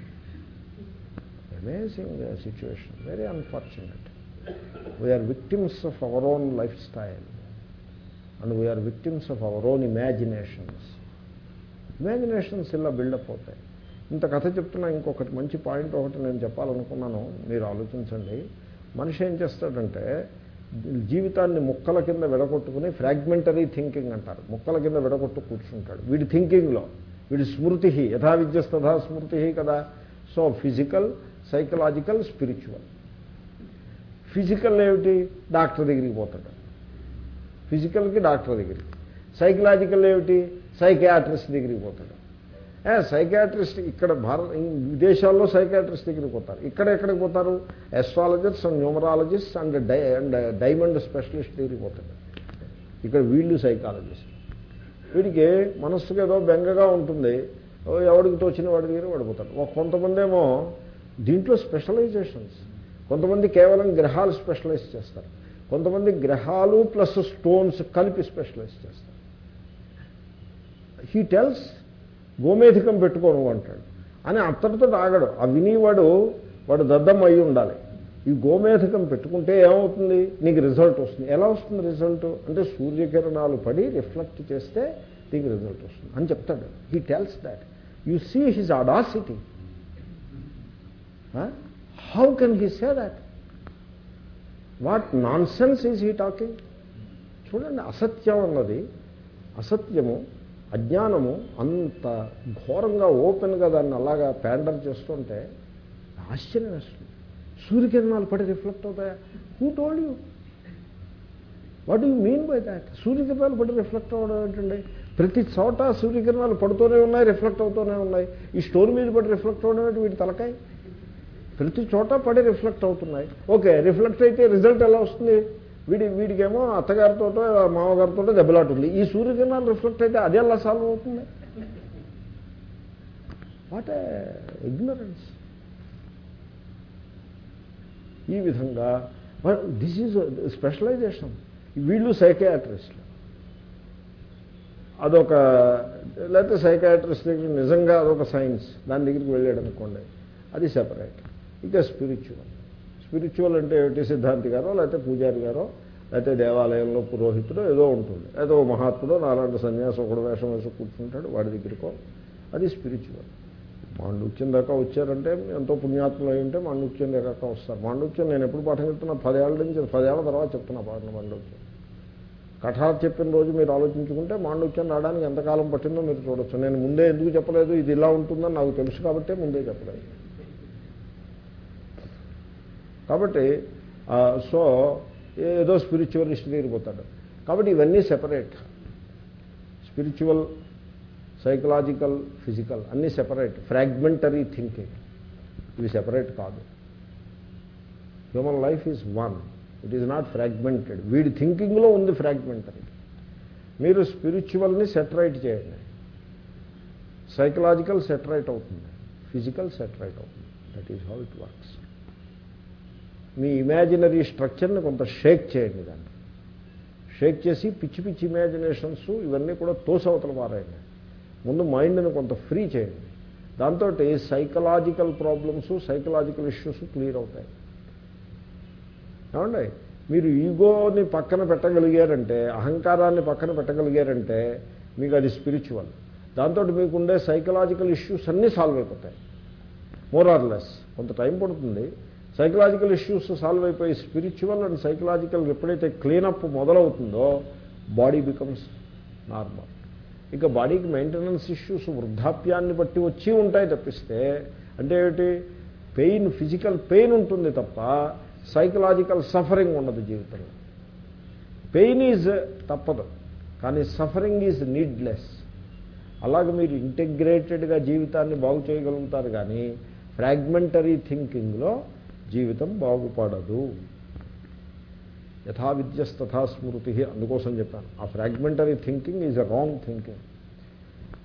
Amazing situation very unfortunate we are victims of our own lifestyle and we are victims of our own imaginations imaginations ఇలా బిల్డప్ అవుతాయి. ఇంత కథ చెప్తున్నా ఇంకొకటి మంచి పాయింట్ ఒకటి నేను చెప్పాలనుకున్నాను మీరు ఆలోచించండి. మనిషి ఏం చేస్తాడంటే జీవితాన్ని ముక్కల కింద విడగొట్టుకుని ఫ్రాగ్మెంటరీ థింకింగ్ అంటారు. ముక్కల కింద విడగొట్టు కూర్చుంటాడు. వీడి థింకింగ్లో వీడి స్మృతి యథా విద్యస్తథా స్మృతి కదా? So physical psychological spiritual physical ఏమిటి? డాక్టర్ దగ్గరికి పోతాడు. ఫిజికల్కి డాక్టర్ దగ్గరికి. సైకలాజికల్ ఏమిటి? సైకియాట్రిస్ట్ దగ్గరికి పోతాడు. సైకాట్రిస్ట్ ఇక్కడ భారత విదేశాల్లో సైకాట్రిస్ట్ దగ్గరికి పోతారు. ఇక్కడ ఎక్కడికి పోతారు? Astrologist and numerologist and die and diamond specialist దగ్గరికి పోతాడు. ఇక్కడ వీళ్ళు సైకాలజిస్ట్ వీడికి మనస్సుకి ఏదో బెంగగా ఉంటుంది. ఎవడికి తోచిన వాడి దగ్గర పడిపోతాడు ఒక కొంతమంది ఏమో దీంట్లో స్పెషలైజేషన్స్ కొంతమంది కేవలం గ్రహాలు స్పెషలైజ్ చేస్తారు. కొంతమంది గ్రహాలు ప్లస్ స్టోన్స్ కలిపి స్పెషలైజ్ చేస్తారు. హీ టెల్స్ గోమేధికం పెట్టుకోను అంటాడు. అని అంతటితో ఆగడు. ఆ వినివాడు వాడు దద్దం అయి ఉండాలి. ఈ గోమేధకం పెట్టుకుంటే ఏమవుతుంది? నీకు రిజల్ట్ వస్తుంది. ఎలా వస్తుంది రిజల్ట్? అంటే సూర్యకిరణాలు పడి రిఫ్లెక్ట్ చేస్తే నీకు రిజల్ట్ వస్తుంది. అని చెప్తాడు. He tells that. You see his audacity how can he say that? What nonsense is he talking? చూడండి అసత్యం అన్నది అసత్యము అజ్ఞానము అంత ఘోరంగా ఓపెన్గా దాన్ని అలాగా ప్యాండర్ చేస్తుంటే ఆశ్చర్యం వేస్తుంది. సూర్యకిరణాలు పడి రిఫ్లెక్ట్ అవుతాయా? Who told you what you mean by that సూర్యకిరణాలు పడి రిఫ్లెక్ట్ అవ్వడం ఏంటండి? ప్రతి చోట సూర్యకిరణాలు పడుతూనే ఉన్నాయి రిఫ్లెక్ట్ అవుతూనే ఉన్నాయి. ఈ స్టోర్ మీద పడి రిఫ్లెక్ట్ అవ్వడం ఏంటి? వీటి తలకాయ? ప్రతి చోట పడి రిఫ్లెక్ట్ అవుతున్నాయి. ఓకే రిఫ్లెక్ట్ అయితే రిజల్ట్ ఎలా వస్తుంది? వీడి వీడికేమో అత్తగారితో మామగారితో దెబ్బలాటుంది ఈ సూర్యకిరణాలు రిఫ్లెక్ట్ అయితే అదే ఎలా సాల్వ్ అవుతుంది? What ignorance. ఈ విధంగా దిస్ ఈజ్ స్పెషలైజేషన్. వీళ్ళు సైకాట్రిస్ట్లు. అదొక లేకపోతే సైకాట్రిస్ట్ దగ్గర నిజంగా అదొక సైన్స్. దాని దగ్గరికి వెళ్ళాడు అనుకోండి. అది సెపరేట్. ఇక స్పిరిచువల్ స్పిరిచువల్ అంటే ఏమిటి? సిద్ధాంతి గారో లేకపోతే పూజారి గారో లేకపోతే దేవాలయంలో పురోహితుడో ఏదో ఉంటుంది. ఏదో మహాత్ముడో నాలాంటి సన్యాసం ఒకడు వేషం వేసి కూర్చుంటాడు వాడి దగ్గరికో. అది స్పిరిచువల్ మాండుక్యం దాకా వచ్చారంటే ఎంతో పుణ్యాత్ములు అయి ఉంటే మాండుక్యం దాకా వస్తారు. మాండుక్యం నేను ఎప్పుడు పాఠం చెప్తున్నా? పదేళ్ళ నుంచి పదేళ్ళ తర్వాత చెప్తున్నా పాఠం మాండుక్యం. కఠార్ చెప్పిన రోజు మీరు ఆలోచించుకుంటే మాండుక్యం రావడానికి ఎంతకాలం పట్టిందో మీరు చూడొచ్చు. నేను ముందే ఎందుకు చెప్పలేదు? ఇది ఇలా ఉంటుందని నాకు తెలుసు కాబట్టే ముందే చెప్పలేదు. కాబట్టి సో ఏదో స్పిరిచువలిస్ట్ దగ్గరికి పోతాడు. కాబట్టి ఇవన్నీ సెపరేట్ స్పిరిచువల్ సైకలాజికల్ ఫిజికల్ అన్నీ సెపరేట్ ఫ్రాగ్మెంటరీ థింకింగ్ ఇవి సెపరేట్ కాదు. Human life is one it is not fragmented వీడి థింకింగ్లో ఉంది ఫ్రాగ్మెంటరీ మీరు స్పిరిచువల్ని సెటరైట్ చేయండి. సైకలాజికల్ సెటరైట్ అవుతుంది. ఫిజికల్ సెటరైట్ అవుతుంది. That is how it works me imaginary స్ట్రక్చర్ని కొంత షేక్ చేయండి దాన్ని. షేక్ చేసి పిచ్చి పిచ్చి ఇమాజినేషన్స్ ఇవన్నీ కూడా తోసవతలు మారాయండి ముందు మైండ్ని కొంత ఫ్రీ చేయండి. దాంతో psychological problems psychological issues clear అవుతాయి. ఏమండి? మీరు ఈగోని పక్కన పెట్టగలిగారంటే అహంకారాన్ని పక్కన పెట్టగలిగారంటే మీకు అది స్పిరిచువల్ దాంతో మీకుండే సైకలాజికల్ ఇష్యూస్ అన్నీ సాల్వ్ అయిపోతాయి. మోర్ ఆర్లెస్ కొంత టైం పడుతుంది. సైకలాజికల్ ఇష్యూస్ సాల్వ్ అయిపోయి స్పిరిచువల్ అండ్ సైకలాజికల్ ఎప్పుడైతే క్లీనప్ మొదలవుతుందో బాడీ బికమ్స్ నార్మల్ ఇక బాడీకి మెయింటెనెన్స్ ఇష్యూస్ వృద్ధాప్యాన్ని బట్టి వచ్చి ఉంటాయి తప్పిస్తే అంటే ఏమిటి? పెయిన్ ఫిజికల్ పెయిన్ ఉంటుంది తప్ప సైకలాజికల్ సఫరింగ్ ఉండదు జీవితంలో. పెయిన్ ఈజ్ తప్పదు కానీ సఫరింగ్ ఈజ్ నీడ్లెస్ అలాగే మీరు ఇంటిగ్రేటెడ్గా జీవితాన్ని బాగు చేయగలుగుతారు కానీ ఫ్రాగ్మెంటరీ థింకింగ్లో జీవితం బాగుపడదు. యథా విద్యస్తథా స్మృతి అందుకోసం చెప్పాను. ఆ fragmentary thinking is a wrong thinking.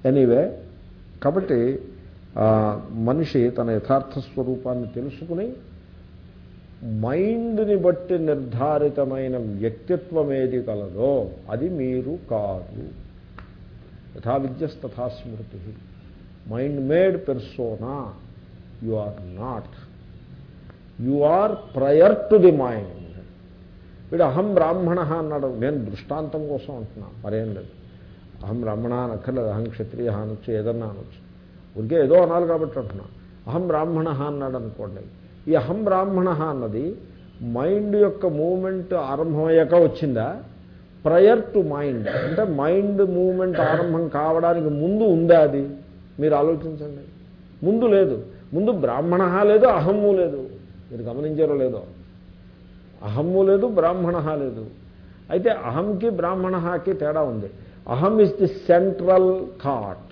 Anyway కాబట్టి మనిషి తన యథార్థ స్వరూపాన్ని తెలుసుకుని మైండ్ని బట్టి నిర్ధారితమైన వ్యక్తిత్వం ఏది కలదో అది మీరు కాదు. యథా విద్యస్తథా స్మృతి. Mind made persona? You are not. You are prior to the mind. వీడు అహం బ్రాహ్మణ అన్నాడు. నేను దృష్టాంతం కోసం అంటున్నా. మరేం లేదు. అహం బ్రాహ్మణ అనక్కర్లేదు. అహం క్షత్రియ అనొచ్చు ఏదన్నా అనొచ్చు. ఊరికే ఏదో అనాలి కాబట్టి అంటున్నా. అహం బ్రాహ్మణ అన్నాడు అనుకోండి. ఈ అహం బ్రాహ్మణ అన్నది మైండ్ యొక్క మూమెంట్ ఆరంభమయ్యాక వచ్చిందా? Prior to mind. అంటే మైండ్ మూమెంట్ ఆరంభం కావడానికి ముందు ఉందా అది? మీరు ఆలోచించండి. ముందు లేదు. ముందు బ్రాహ్మణ లేదు అహమ్ము లేదు. మీరు గమనించారో లేదో. అహమ్ము లేదు బ్రాహ్మణ లేదు. అయితే అహంకి బ్రాహ్మణకి తేడా ఉంది. అహం ఇస్ ది సెంట్రల్ థాట్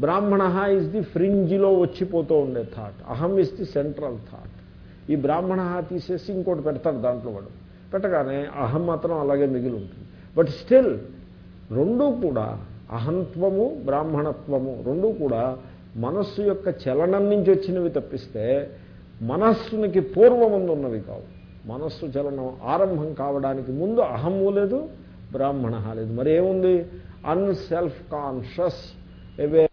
బ్రాహ్మణ ఇస్ ది ఫ్రింజిలో వచ్చిపోతూ ఉండే థాట్ అహం ఇస్ ది సెంట్రల్ థాట్ ఈ బ్రాహ్మణ తీసేసి ఇంకోటి పెడతాడు దాంట్లో వాడు. పెట్టగానే అహం మాత్రం అలాగే మిగిలి ఉంటుంది. బట్ స్టిల్ రెండూ కూడా అహంత్వము బ్రాహ్మణత్వము రెండూ కూడా మనస్సు యొక్క చలనం నుంచి వచ్చినవి తప్పిస్తే మనస్సునికి పూర్వముందు ఉన్నవి కావు. మనస్సు చలనం ఆరంభం కావడానికి ముందు అహము లేదు బ్రాహ్మణ లేదు. మరి ఏముంది అన్సెల్ఫ్ కాన్షియస్ అవే